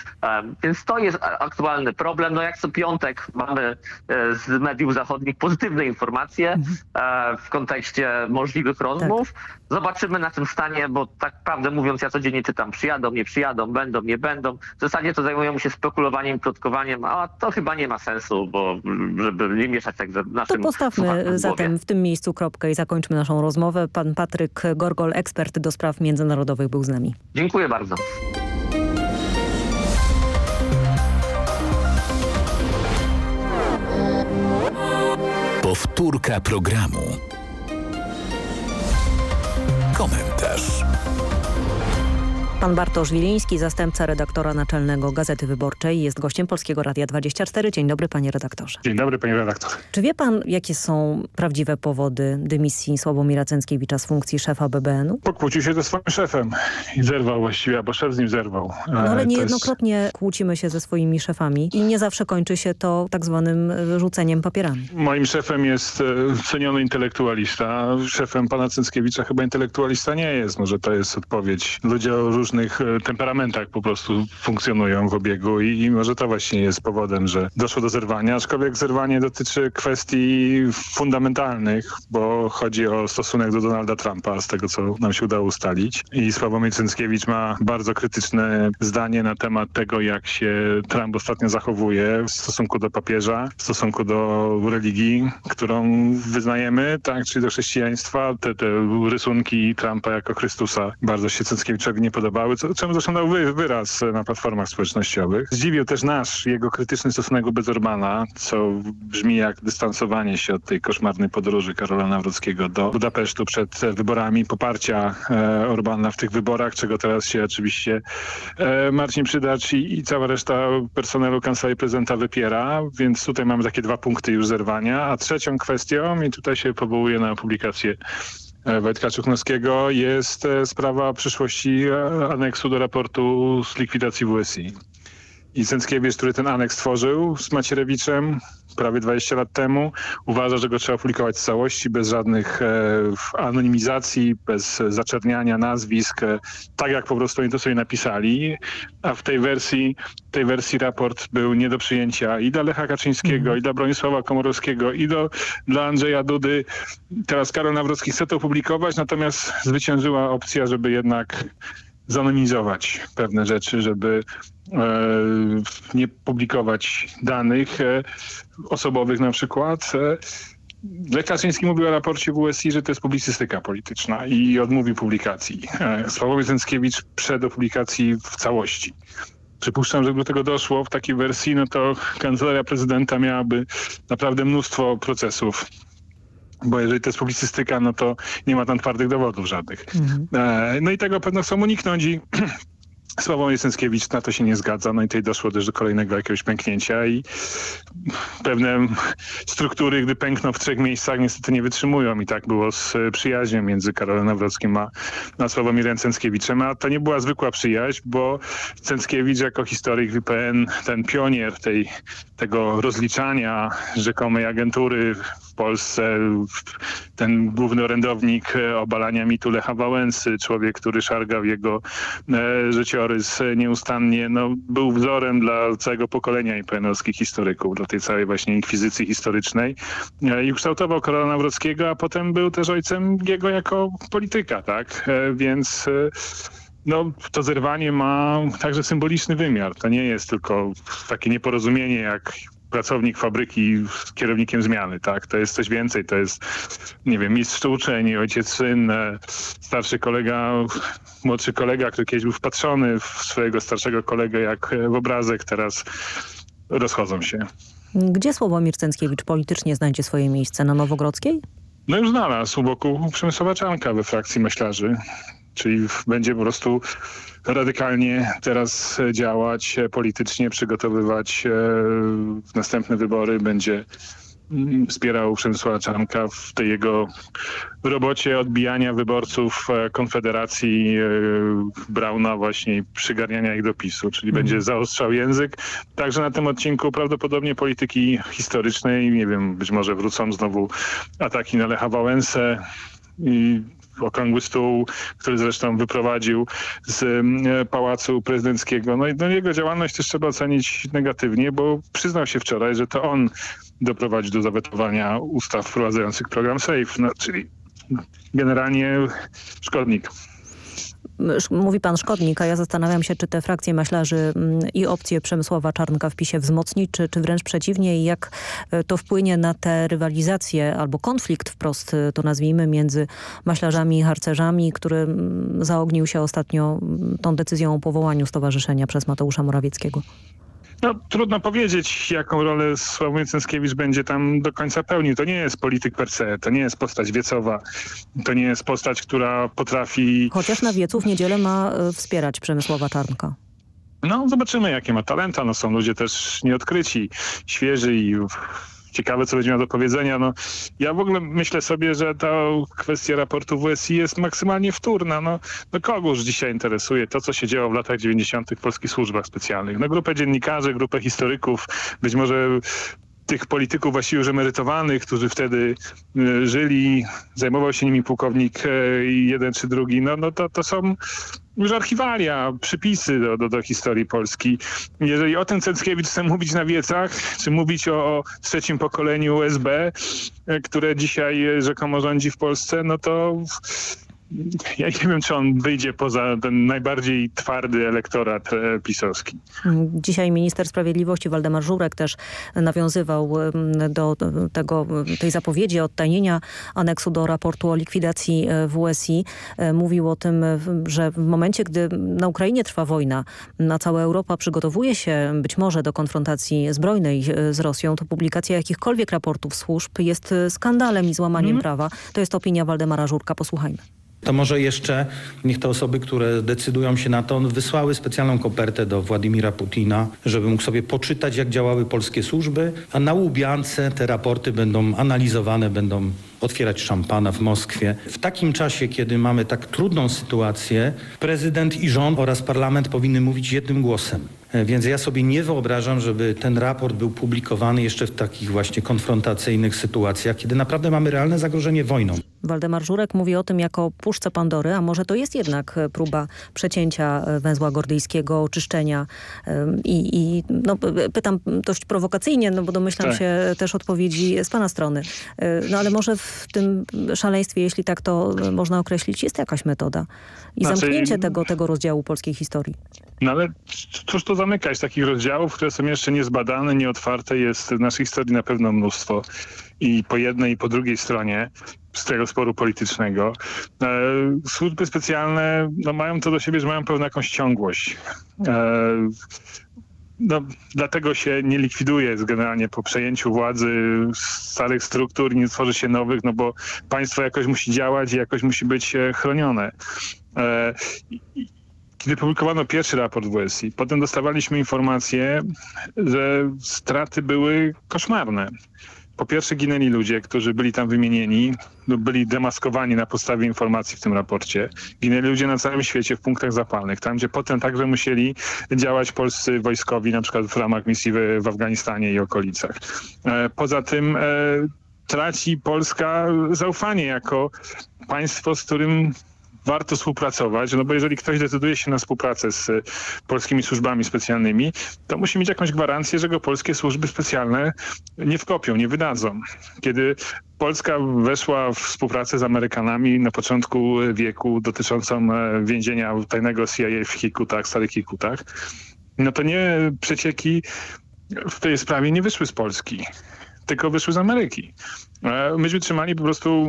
Więc to jest aktualny problem. No jak co piątek mamy e, z mediów zachodnich pozytywne informacje e, w kontekście możliwych rozmów. Zobaczymy na tym stanie, bo tak prawdę mówiąc, ja codziennie czytam, przyjadą, nie przyjadą, będą, nie będą. W zasadzie to zajmują się spekulowaniem, plotkowaniem, a to chyba nie ma sensu, bo żeby nie mieszać tak ze To naszym postawmy zatem w tym miejscu kropkę i zakończmy naszą rozmowę. Pan Patryk Gorgol, ekspert do spraw międzynarodowych był z nami. Dziękuję bardzo. Powtórka programu. Komentarz. Pan Bartosz Wiliński, zastępca redaktora naczelnego Gazety Wyborczej, jest gościem Polskiego Radia 24. Dzień dobry, panie redaktorze. Dzień dobry, panie redaktor. Czy wie pan, jakie są prawdziwe powody dymisji Sławomira Cęckiewicza z funkcji szefa BBN-u? Pokłócił się ze swoim szefem i zerwał właściwie, albo szef z nim zerwał. No E, ale to niejednokrotnie kłócimy się ze swoimi szefami i nie zawsze kończy się to tak zwanym e, rzuceniem papierami. Jest, moim szefem jest e, ceniony intelektualista. Szefem pana Cęckiewicza chyba intelektualista nie jest. Może to jest odpowiedź. Ludzie o różnych e, temperamentach po prostu funkcjonują w obiegu i, i może to właśnie jest powodem, że doszło do zerwania. Aczkolwiek zerwanie dotyczy kwestii fundamentalnych, bo chodzi o stosunek do Donalda Trumpa, z tego co nam się udało ustalić. I Sławomir Cęckiewicz ma bardzo krytyczne zdanie na temat tego, jak się Trump ostatnio zachowuje w stosunku do papieża, w stosunku do religii, którą wyznajemy, tak, czyli do chrześcijaństwa. Te, te rysunki Trumpa jako Chrystusa bardzo się Cęckiewiczowi nie podobały, co, czemu zresztą dał wy, wyraz na platformach społecznościowych. Zdziwił też nasz, jego krytyczny stosunek wobec Orbana, co brzmi jak dystansowanie się od tej koszmarnej podróży Karola Nawrockiego do Budapesztu przed wyborami, poparcia e, Orbana w tych wyborach, czego teraz się oczywiście e, Marcin Przydacz i, i cała reszta personelu Kancelarii Prezydenta wypiera, więc tutaj mamy takie dwa punkty już zerwania. A trzecią kwestią, i tutaj się powołuję na publikację Wojtka Czuchnowskiego, jest e, sprawa przyszłości e, aneksu do raportu z likwidacji WSI. I Cęckiewicz, który ten aneks tworzył z Macierewiczem, prawie 20 lat temu. Uważa, że go trzeba publikować w całości, bez żadnych e, anonimizacji, bez zaczerniania nazwisk, e, tak jak po prostu oni to sobie napisali. A w tej wersji, tej wersji raport był nie do przyjęcia i dla Lecha Kaczyńskiego, i dla Bronisława Komorowskiego, i do, dla Andrzeja Dudy. Teraz Karol Nawrocki chce to publikować, natomiast zwyciężyła opcja, żeby jednak zanonimizować pewne rzeczy, żeby e, nie publikować danych e, osobowych na przykład. E, Lech Kaczyński mówił o raporcie WSI, że to jest publicystyka polityczna i odmówił publikacji. E, Sławomir Zęckiewicz przed do publikacji w całości. Przypuszczam, że gdyby do tego doszło w takiej wersji, no to kancelaria prezydenta miałaby naprawdę mnóstwo procesów bo jeżeli to jest publicystyka, no to nie ma tam twardych dowodów żadnych. E, No i tego pewno chcą uniknąć i Sławomir Sęckiewicz na to się nie zgadza, no i tutaj doszło też do kolejnego jakiegoś pęknięcia i pewne struktury, gdy pękną w trzech miejscach, niestety nie wytrzymują. I tak było z przyjaźnią między Karolem Nawrockim a, a Sławomirem Cęckiewiczem, a to nie była zwykła przyjaźń, bo Cęckiewicz jako historyk WPN, ten pionier tej, tego rozliczania rzekomej agentury w Polsce, ten główny orędownik obalania mitu Lecha Wałęsy, człowiek, który szargał jego e, życiorys nieustannie, no, był wzorem dla całego pokolenia IPN-owskich historyków, dla tej całej właśnie inkwizycji historycznej e, i kształtował Karola Nawrockiego, a potem był też ojcem jego jako polityka, tak? E, Więc e, no, to zerwanie ma także symboliczny wymiar. To nie jest tylko takie nieporozumienie jak pracownik fabryki z kierownikiem zmiany, tak? To jest coś więcej, to jest, nie wiem, mistrz uczeń, ojciec, syn, e, starszy kolega, młodszy kolega, który kiedyś był wpatrzony w swojego starszego kolegę jak w obrazek, teraz rozchodzą się. Gdzie Sławomir Cęckiewicz politycznie znajdzie swoje miejsce? Na Nowogrodzkiej? No już znalazł u boku Przemysława Czanka we frakcji myślarzy, czyli będzie po prostu radykalnie teraz działać e, politycznie, przygotowywać e, następne wybory, będzie mm, wspierał Przemysława Czarnka w tej jego robocie odbijania wyborców e, Konfederacji e, Brauna właśnie i przygarniania ich do PiSu, czyli będzie zaostrzał język. Także na tym odcinku prawdopodobnie polityki historycznej, nie wiem, być może wrócą znowu ataki na Lecha Wałęsę i okrągły stół, który zresztą wyprowadził z Pałacu Prezydenckiego. No i jego działalność też trzeba ocenić negatywnie, bo przyznał się wczoraj, że to on doprowadził do zawetowania ustaw wprowadzających program SAFE, no, czyli generalnie szkodnik. Mówi pan szkodnik, a ja zastanawiam się, czy te frakcje maślarzy mm, i opcje Przemysława Czarnka w PiSie wzmocnić, czy, czy wręcz przeciwnie i jak e, to wpłynie na te rywalizacje albo konflikt wprost, e, to nazwijmy, między maślarzami i harcerzami, który mm, zaognił się ostatnio mm, tą decyzją o powołaniu stowarzyszenia przez Mateusza Morawieckiego. No, trudno powiedzieć, jaką rolę Sławomir Cęckiewicz będzie tam do końca pełnił. To nie jest polityk per se, to nie jest postać wiecowa, to nie jest postać, która potrafi... Chociaż na wiecu w niedzielę ma e, wspierać Przemysława Czarnka. No, zobaczymy, jakie ma talenta. No, są ludzie też nieodkryci, świeży i ciekawe, co będzie miał do powiedzenia. No, ja w ogóle myślę sobie, że ta kwestia raportu WSI jest maksymalnie wtórna. No, no kogoż dzisiaj interesuje to, co się działo w latach 90. w polskich służbach specjalnych? No, grupę dziennikarzy, grupę historyków, być może tych polityków właściwie już emerytowanych, którzy wtedy y, żyli, zajmował się nimi pułkownik e, jeden czy drugi, no, no to, to są już archiwalia, przypisy do, do, do historii Polski. Jeżeli o tym Cęckiewicz chce mówić na wiecach, czy mówić o, o trzecim pokoleniu USB, e, które dzisiaj rzekomo rządzi w Polsce, no to ja nie wiem, czy on wyjdzie poza ten najbardziej twardy elektorat e, pisowski. Dzisiaj minister sprawiedliwości Waldemar Żurek też nawiązywał em, do tego, tej zapowiedzi odtajnienia aneksu do raportu o likwidacji e, WSI. E, Mówił o tym, że w momencie, gdy na Ukrainie trwa wojna, a cała Europa przygotowuje się być może do konfrontacji zbrojnej z Rosją, to publikacja jakichkolwiek raportów służb jest skandalem i złamaniem prawa. To jest opinia Waldemara Żurka. Posłuchajmy. To może jeszcze niech te osoby, które decydują się na to, wysłały specjalną kopertę do Władimira Putina, żeby mógł sobie poczytać, jak działały polskie służby, a na Łubiance te raporty będą analizowane, będą otwierać szampana w Moskwie. W takim czasie, kiedy mamy tak trudną sytuację, prezydent i rząd oraz parlament powinny mówić jednym głosem. E, Więc ja sobie nie wyobrażam, żeby ten raport był publikowany jeszcze w takich właśnie konfrontacyjnych sytuacjach, kiedy naprawdę mamy realne zagrożenie wojną. Waldemar Żurek mówi o tym jako puszce Pandory, a może to jest jednak e, próba przecięcia e, węzła gordyjskiego, oczyszczenia i, i no, pytam dość prowokacyjnie, no bo domyślam Tak. się też odpowiedzi z pana strony. No ale może w tym szaleństwie, jeśli tak to można określić, jest jakaś metoda i Znaczy- zamknięcie tego, tego rozdziału polskiej historii. No ale cóż to zamykać? Takich rozdziałów, które są jeszcze niezbadane, nieotwarte jest w naszej historii na pewno mnóstwo. I po jednej i po drugiej stronie z tego sporu politycznego. E, służby specjalne no, mają to do siebie, że mają pewną jakąś ciągłość. E, no, dlatego się nie likwiduje generalnie po przejęciu władzy starych struktur nie tworzy się nowych, no bo państwo jakoś musi działać i jakoś musi być e, chronione. E, kiedy publikowano pierwszy raport WSI, potem dostawaliśmy informację, że straty były koszmarne. Po pierwsze ginęli ludzie, którzy byli tam wymienieni byli demaskowani na podstawie informacji w tym raporcie. Ginęli ludzie na całym świecie w punktach zapalnych, tam gdzie potem także musieli działać polscy wojskowi, na przykład w ramach misji w, w Afganistanie i okolicach. E, Poza tym e, traci Polska zaufanie jako państwo, z którym warto współpracować, no bo jeżeli ktoś decyduje się na współpracę z e, polskimi służbami specjalnymi, to musi mieć jakąś gwarancję, że go polskie służby specjalne nie wkopią, nie wydadzą. Kiedy Polska weszła w współpracę z Amerykanami na początku wieku dotyczącą e, więzienia tajnego CIA w Hikutach, starych Hikutach, no to nie przecieki w tej sprawie nie wyszły z Polski, tylko wyszły z Ameryki. E, Myśmy trzymali po prostu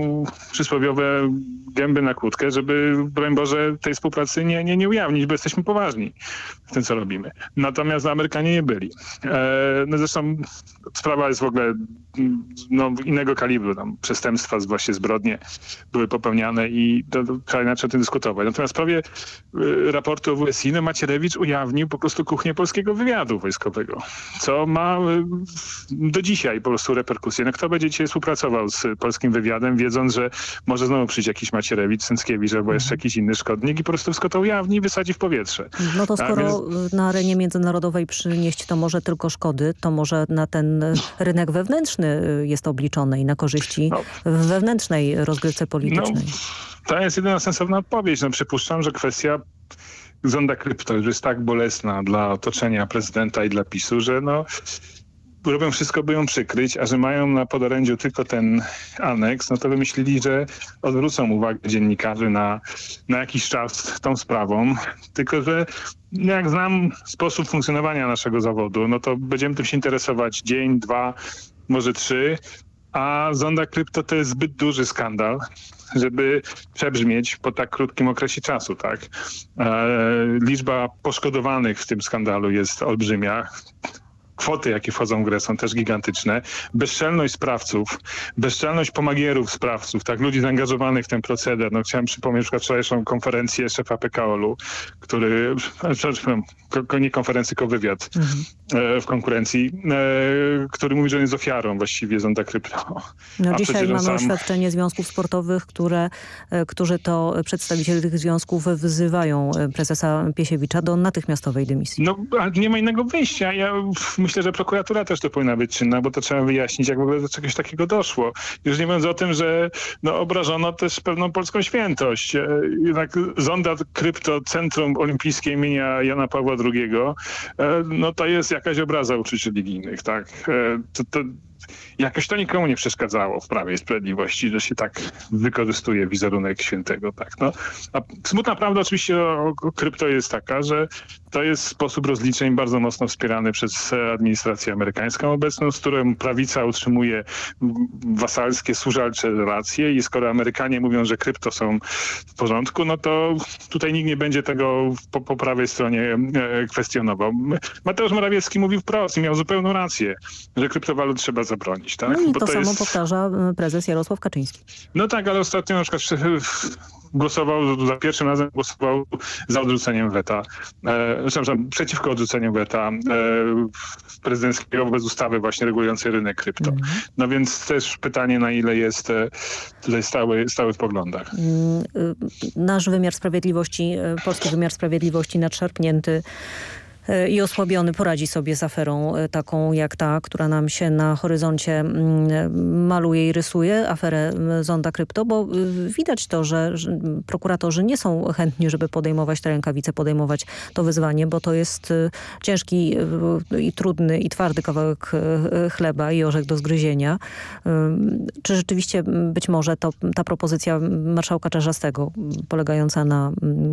przysłowiowe gęby na kłódkę, żeby, broń Boże, tej współpracy nie, nie, nie ujawnić, bo jesteśmy poważni w tym, co robimy. Natomiast Amerykanie nie byli. E, No zresztą sprawa jest w ogóle no, innego kalibru. Tam przestępstwa, właśnie zbrodnie były popełniane i to, to trzeba inaczej o tym dyskutować. Natomiast w sprawie y, raportu o WSI no Macierewicz ujawnił po prostu kuchnię polskiego wywiadu wojskowego, co ma do dzisiaj po prostu reperkusje. No kto będzie dzisiaj współpracował z polskim wywiadem, wiedząc, że może znowu przyjść jakiś Macierewicz, Sęckiewicz albo jeszcze jakiś inny szkodnik i po prostu wszystko to ujawni i wysadzi w powietrze. No to skoro więc- na arenie międzynarodowej przynieść to może tylko szkody, to może na ten rynek wewnętrzny y, jest obliczone i na korzyści No. wewnętrznej rozgrywce politycznej. To jest jedyna sensowna odpowiedź. No, przypuszczam, że kwestia zonda krypto już jest tak bolesna dla otoczenia prezydenta i dla PiSu, że no, robią wszystko, by ją przykryć, a że mają na podorędziu tylko ten aneks, no to wymyślili, że odwrócą uwagę dziennikarzy na, na jakiś czas tą sprawą. Tylko, że jak znam sposób funkcjonowania naszego zawodu, no to będziemy tym się interesować dzień, dwa, może trzy, a zonda krypto to jest zbyt duży skandal, żeby przebrzmieć po tak krótkim okresie czasu, tak? E, liczba poszkodowanych w tym skandalu jest olbrzymia. Kwoty, jakie wchodzą w grę są też gigantyczne. Bezczelność sprawców, bezczelność pomagierów sprawców, tak, ludzi zaangażowanych w ten proceder. No, chciałem przypomnieć na przykład wczorajszą konferencję szefa PKOL-u, który, przepraszam, ko- ko- nie konferencję, tylko wywiad e, w konkurencji, e, który mówi, że on jest ofiarą właściwie zonda krypto. No, A dzisiaj mamy sam- oświadczenie związków sportowych, które, e, którzy to przedstawiciele tych związków wzywają e, prezesa Piesiewicza do natychmiastowej dymisji. No, ale nie ma innego wyjścia. Ja myślę, że prokuratura też to powinna być czynna, bo to trzeba wyjaśnić, jak w ogóle do czegoś takiego doszło. Już nie mówiąc o tym, że no, obrażono też pewną polską świętość. E, Jednak zonda krypto Centrum Olimpijskie imienia Jana Pawła II, e, no to jest jakaś obraza uczuć religijnych, tak? E, To, to jakoś to nikomu nie przeszkadzało w Prawie i Sprawiedliwości, że się tak wykorzystuje wizerunek świętego, tak? No, a smutna prawda oczywiście o, o krypto jest taka, że to jest sposób rozliczeń bardzo mocno wspierany przez administrację amerykańską obecną, z którą prawica utrzymuje wasalskie, służalcze relacje i skoro Amerykanie mówią, że krypto są w porządku, no to tutaj nikt nie będzie tego po, po prawej stronie e, kwestionował. Mateusz Morawiecki mówił wprost i miał zupełną rację, że kryptowalut trzeba zabronić. Tak? No i Bo to, samo jest- powtarza e, prezes Jarosław Kaczyński. no tak, ale ostatnio na przykład głosował, za pierwszym razem głosował za odrzuceniem weta, e, przepraszam, przeciwko odrzuceniu weta e, prezydenckiego wobec ustawy właśnie regulującej rynek krypto. No więc też pytanie, na ile jest e, tutaj stały, stały w poglądach. Mm, y, Nasz wymiar sprawiedliwości, y, polski wymiar sprawiedliwości nadszarpnięty e, i osłabiony poradzi sobie z aferą e, taką jak ta, która nam się na horyzoncie mm, maluje i rysuje, aferę Zonda Krypto, bo widać to, że, prokuratorzy nie są chętni, żeby podejmować te rękawice, podejmować to wyzwanie, bo to jest ciężki i trudny i twardy kawałek chleba i orzech do zgryzienia. Czy rzeczywiście być może to, ta propozycja marszałka Czarzastego polegająca na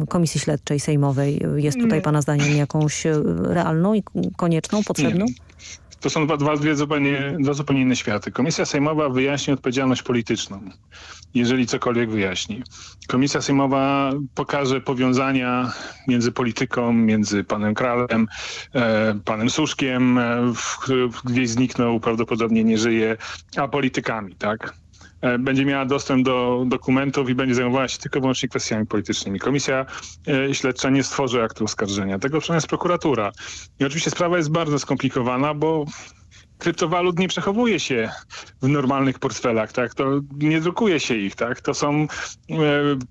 komisji śledczej sejmowej jest tutaj pana zdaniem jakąś e, realną i konieczną, potrzebną? Nie. To są dwa, dwa, dwie zupełnie, dwa zupełnie inne światy. Komisja Sejmowa wyjaśni odpowiedzialność polityczną, jeżeli cokolwiek wyjaśni. Komisja Sejmowa pokaże powiązania między polityką, między panem Kralem, e, panem Suszkiem, e, który gdzieś zniknął, prawdopodobnie nie żyje, a politykami, tak? E, będzie miała dostęp do dokumentów i będzie zajmowała się tylko wyłącznie kwestiami politycznymi. Komisja e, śledcza nie stworzy aktu oskarżenia. Tego przynajmniej prokuratura. I oczywiście sprawa jest bardzo skomplikowana, bo kryptowalut nie przechowuje się w normalnych portfelach, tak? To nie drukuje się ich, tak? To są e,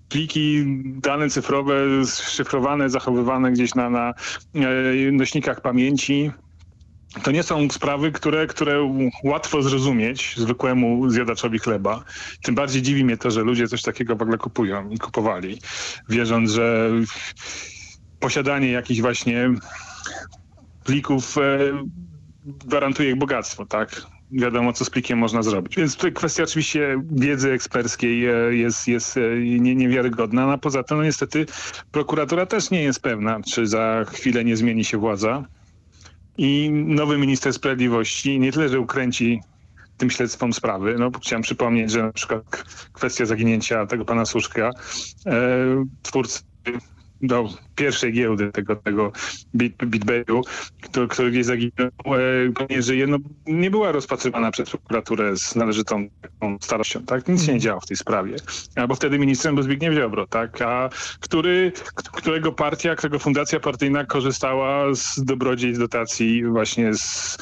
pliki, dane cyfrowe, szyfrowane, zachowywane gdzieś na, na e, nośnikach pamięci to nie są sprawy, które, które łatwo zrozumieć zwykłemu zjadaczowi chleba. Tym bardziej dziwi mnie to, że ludzie coś takiego w ogóle kupują i kupowali, wierząc, że posiadanie jakichś właśnie plików e, gwarantuje ich bogactwo, tak? Wiadomo, co z plikiem można zrobić. Więc tutaj kwestia oczywiście wiedzy eksperckiej e, jest, jest e, nie, niewiarygodna, no a poza tym no niestety prokuratura też nie jest pewna, czy za chwilę nie zmieni się władza i nowy minister sprawiedliwości nie tyle, że ukręci tym śledztwom sprawy. No, chciałem przypomnieć, że na przykład kwestia zaginięcia tego pana Słuszka, e, twórcy do pierwszej giełdy tego, tego BitBayu, który, który gdzieś zaginął, e, nie żyje, no, nie była rozpatrywana przez prokuraturę z należytą starością, tak? Nic się nie mhm. działo w tej sprawie. Albo wtedy ministrem był Zbigniew Ziobro, tak? A który, którego partia, którego fundacja partyjna korzystała z dobrodziejstw dotacji właśnie z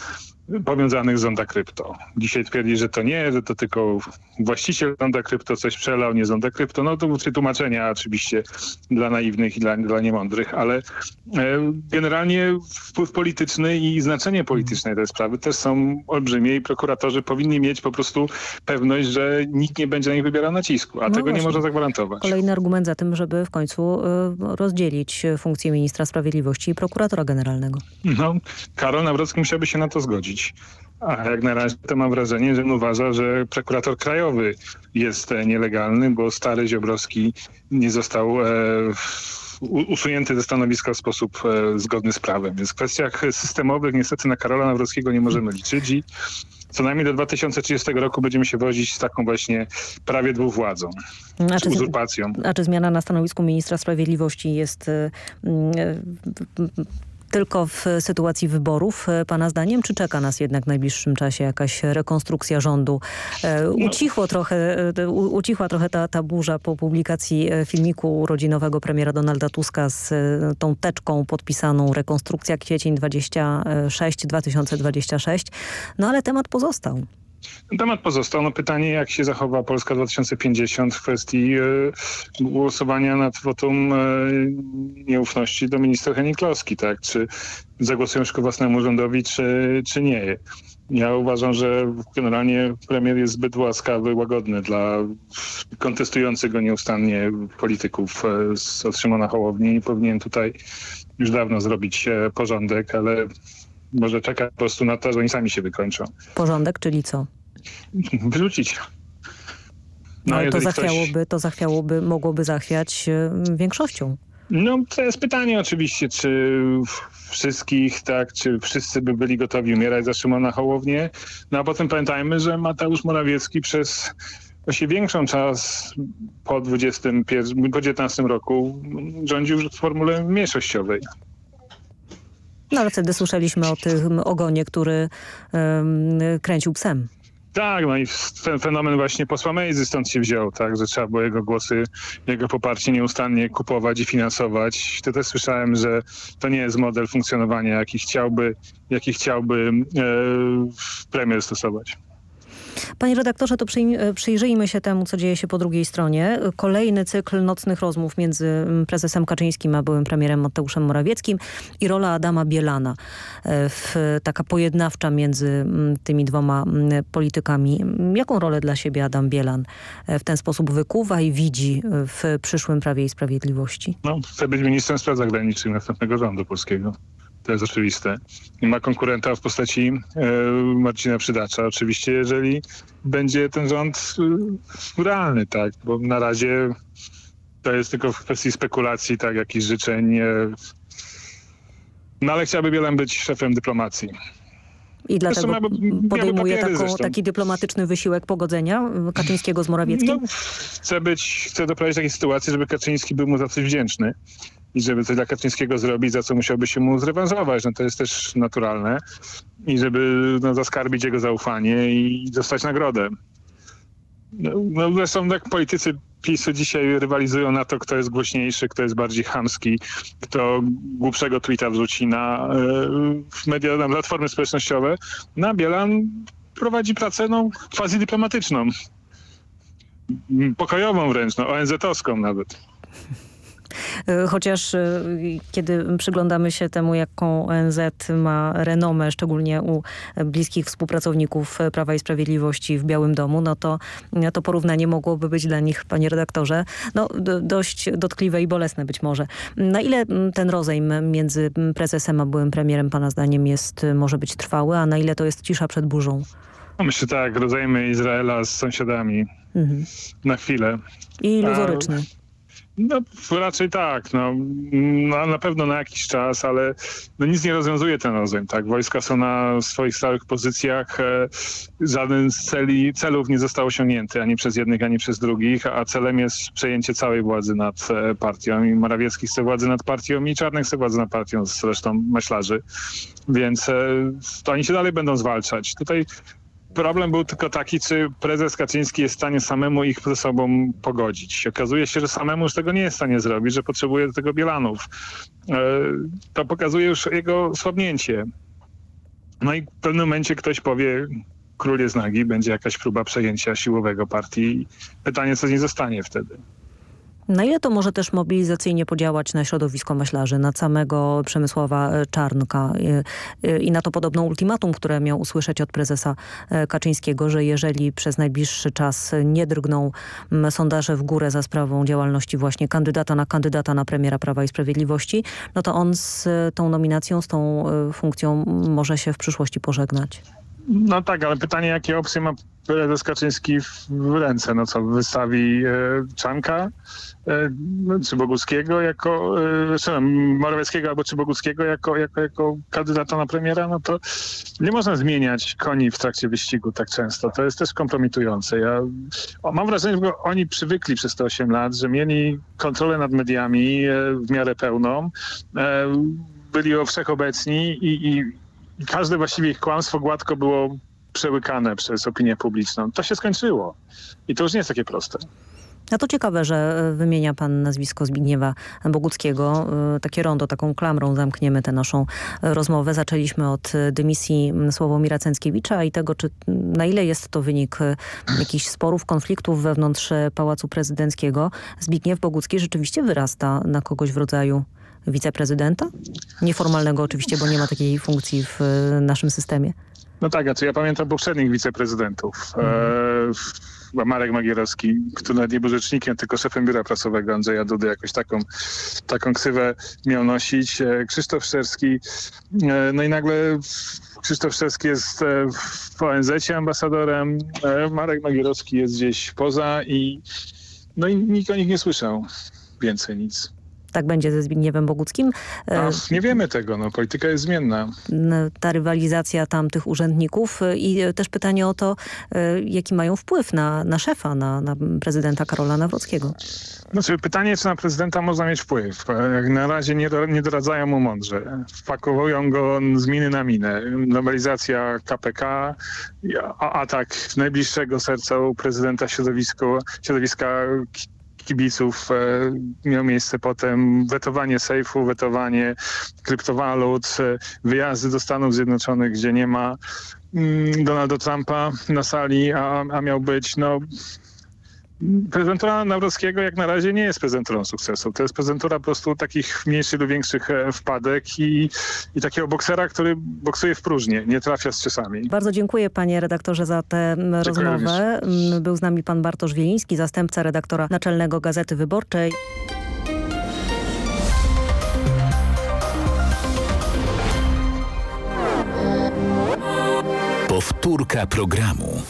powiązanych z Zonda Krypto. Dzisiaj twierdzi, że to nie, że to tylko właściciel Zonda Krypto coś przelał, nie Zonda Krypto. No to były tłumaczenia oczywiście dla naiwnych i dla, dla niemądrych, ale e, generalnie wpływ polityczny i znaczenie polityczne tej sprawy też są olbrzymie i prokuratorzy powinni mieć po prostu pewność, że nikt nie będzie na nich wybierał nacisku, a no tego właśnie. nie można zagwarantować. Kolejny argument za tym, żeby w końcu e, rozdzielić funkcję ministra sprawiedliwości i prokuratora generalnego. No, Karol Nawrocki musiałby się na to zgodzić. A jak na razie to mam wrażenie, że on uważa, że prokurator krajowy jest e, nielegalny, bo stary Ziobrowski nie został e, usunięty ze stanowiska w sposób e, zgodny z prawem. Więc w kwestiach systemowych niestety na Karola Nawrockiego nie możemy liczyć i co najmniej do 2030 roku będziemy się wozić z taką właśnie prawie dwuwładzą, a czy, uzurpacją. A czy zmiana na stanowisku ministra sprawiedliwości jest y, y, tylko w sytuacji wyborów, e, pana zdaniem, czy czeka nas jednak w najbliższym czasie jakaś rekonstrukcja rządu? E, no. Ucichło trochę, e, ucichła trochę ta, ta burza po publikacji filmiku urodzinowego premiera Donalda Tuska z tą teczką podpisaną rekonstrukcja kwiecień 26-2026, no ale temat pozostał. Temat pozostał. No pytanie, jak się zachowa Polska 2050 w kwestii e, głosowania nad wotum e, nieufności do ministra Heniklowski, tak? Czy zagłosują przeciwko własnemu rządowi, czy, czy nie. Ja uważam, że generalnie premier jest zbyt łaskawy, łagodny dla kontestujących go nieustannie polityków e, z otrzymana Hołowni i powinien tutaj już dawno zrobić porządek, ale może czeka po prostu na to, że oni sami się wykończą. Porządek, czyli co? Wyrzucić. No, ale to zachwiałoby, ktoś... to zachwiałoby, mogłoby zachwiać e, większością. No to jest pytanie oczywiście, czy wszystkich, tak, czy wszyscy by byli gotowi umierać za Szymona Hołownię. No a potem pamiętajmy, że Mateusz Morawiecki przez właśnie większą czas po 21, po 19 roku rządził w formule mniejszościowej. No ale wtedy słyszeliśmy o tym ogonie, który um, kręcił psem. Tak, no i ten fenomen właśnie posła Mejzy stąd się wziął, tak, że trzeba było jego głosy, jego poparcie nieustannie kupować i finansować. To też słyszałem, że to nie jest model funkcjonowania, jaki chciałby, jaki chciałby e, premier stosować. Panie redaktorze, to przyjrzyjmy się temu, co dzieje się po drugiej stronie. Kolejny cykl nocnych rozmów między mm, prezesem Kaczyńskim a byłym premierem Mateuszem Morawieckim i rola Adama Bielana, e, w, taka pojednawcza między mm, tymi dwoma mm, politykami. Jaką rolę dla siebie Adam Bielan e, w ten sposób wykuwa i widzi w przyszłym Prawie i Sprawiedliwości? No, być ministrem spraw zagranicznych następnego rządu polskiego. To jest oczywiste. I ma konkurenta w postaci e, Marcina Przydacza. Oczywiście, jeżeli będzie ten rząd e, realny, tak, bo na razie to jest tylko w kwestii spekulacji, tak, jakichś życzeń. E, no ale chciałby Bielan być szefem dyplomacji. I dlatego podejmuje taką, taki dyplomatyczny wysiłek pogodzenia Kaczyńskiego z Morawieckim? No, chce, być, chce doprowadzić do takiej sytuacji, żeby Kaczyński był mu za coś wdzięczny i żeby coś dla Kaczyńskiego zrobić, za co musiałby się mu zrewanżować. No to jest też naturalne. I żeby no, zaskarbić jego zaufanie i dostać nagrodę. No, no zresztą jak politycy PiSu dzisiaj rywalizują na to, kto jest głośniejszy, kto jest bardziej chamski, kto głupszego tweeta wrzuci na, w media, na platformy społecznościowe. Na Bielan prowadzi pracę no, quasi dyplomatyczną. Pokojową wręcz, no, ONZ-owską nawet. E, chociaż e, kiedy przyglądamy się temu, jaką ONZ ma renomę, szczególnie u bliskich współpracowników Prawa i Sprawiedliwości w Białym Domu, no to to porównanie mogłoby być dla nich, panie redaktorze, no dość dotkliwe i bolesne być może. Na ile ten rozejm między prezesem a byłym premierem, pana zdaniem, jest, może być trwały, a na ile to jest cisza przed burzą? No myślę tak, rozejmy Izraela z sąsiadami mhm. na chwilę. I iluzoryczny. No raczej tak, no, no, na pewno na jakiś czas, ale no, nic nie rozwiązuje ten rozejm, tak? Wojska są na swoich stałych pozycjach, e, żaden z celi, celów nie został osiągnięty ani przez jednych, ani przez drugich, a celem jest przejęcie całej władzy nad e, partią i Morawiecki chce władzy nad partią i Czarnek chce władzy nad partią z resztą myślarzy, więc e, to oni się dalej będą zwalczać. Tutaj Problem był tylko taki, czy prezes Kaczyński jest w stanie samemu ich ze sobą pogodzić. Okazuje się, że samemu już tego nie jest w stanie zrobić, że potrzebuje do tego Bielanów. E, to pokazuje już jego słabnięcie. No i w pewnym momencie ktoś powie, król jest nagi, będzie jakaś próba przejęcia siłowego partii. Pytanie, co z niej zostanie wtedy. Na ile to może też mobilizacyjnie podziałać na środowisko myślarzy, na samego Przemysława e, Czarnka e, e, i na to podobno ultimatum, które miał usłyszeć od prezesa Kaczyńskiego, że jeżeli przez najbliższy czas nie drgną sondaże w górę za sprawą działalności właśnie kandydata na kandydata na premiera Prawa i Sprawiedliwości, no to on z tą nominacją, z tą funkcją może się w przyszłości pożegnać. No tak, ale pytanie, jakie opcje ma prezes Kaczyński w ręce? No co, wystawi e, Czanka e, czy Boguckiego jako, e, Morawieckiego albo czy Boguckiego jako, jako, jako kandydata na premiera? No to nie można zmieniać koni w trakcie wyścigu tak często. To jest też kompromitujące. Ja o, mam wrażenie, że oni przywykli przez te 8 lat, że mieli kontrolę nad mediami e, w miarę pełną e, byli wszechobecni i, i każde właściwie ich kłamstwo gładko było przełykane przez opinię publiczną. To się skończyło. I to już nie jest takie proste. No to ciekawe, że e, wymienia pan nazwisko Zbigniewa Boguckiego. E, takie rondo, taką klamrą zamkniemy tę naszą e, rozmowę. Zaczęliśmy od dymisji Sławomira Cęckiewicza i tego, czy na ile jest to wynik jakichś sporów, konfliktów wewnątrz Pałacu Prezydenckiego. Zbigniew Bogucki rzeczywiście wyrasta na kogoś w rodzaju wiceprezydenta? Nieformalnego oczywiście, bo nie ma takiej funkcji w naszym systemie. No tak, a co ja pamiętam poprzednich wiceprezydentów. E, Marek Magierowski, który nawet nie był rzecznikiem, tylko szefem biura prasowego Andrzeja Dudy, jakoś taką, taką ksywę miał nosić. E, Krzysztof Szczerski, e, no i nagle Krzysztof Szczerski jest e, w ONZ ambasadorem, e, Marek Magierowski jest gdzieś poza i no i nikt o nich nie słyszał więcej nic tak będzie ze Zbigniewem Boguckim. A, nie wiemy tego, no, polityka jest zmienna. Ta rywalizacja tamtych urzędników i też pytanie o to, e, jaki mają wpływ na, na szefa, na, na prezydenta Karola Nawrockiego. Znaczy, pytanie, czy na prezydenta można mieć wpływ. Jak na razie nie, nie doradzają mu mądrze. Wpakowują go z miny na minę. Nowelizacja KPK, atak najbliższego serca u prezydenta środowiska kibiców e, miał miejsce potem wetowanie sejfu, wetowanie kryptowalut, e, wyjazdy do Stanów Zjednoczonych, gdzie nie ma mm, Donalda Trumpa na sali, a, a miał być, no... Prezentura Nawrockiego jak na razie nie jest prezenturą sukcesu. To jest prezentura po prostu takich mniejszych lub większych e, wpadek i, i takiego boksera, który boksuje w próżnię, nie trafia z ciosami. Bardzo dziękuję panie redaktorze za tę Dziękuję rozmowę. Mm, Był z nami pan Bartosz Wieliński, zastępca redaktora naczelnego Gazety Wyborczej. Powtórka programu.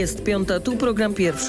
Jest piąta, tu program pierwszy.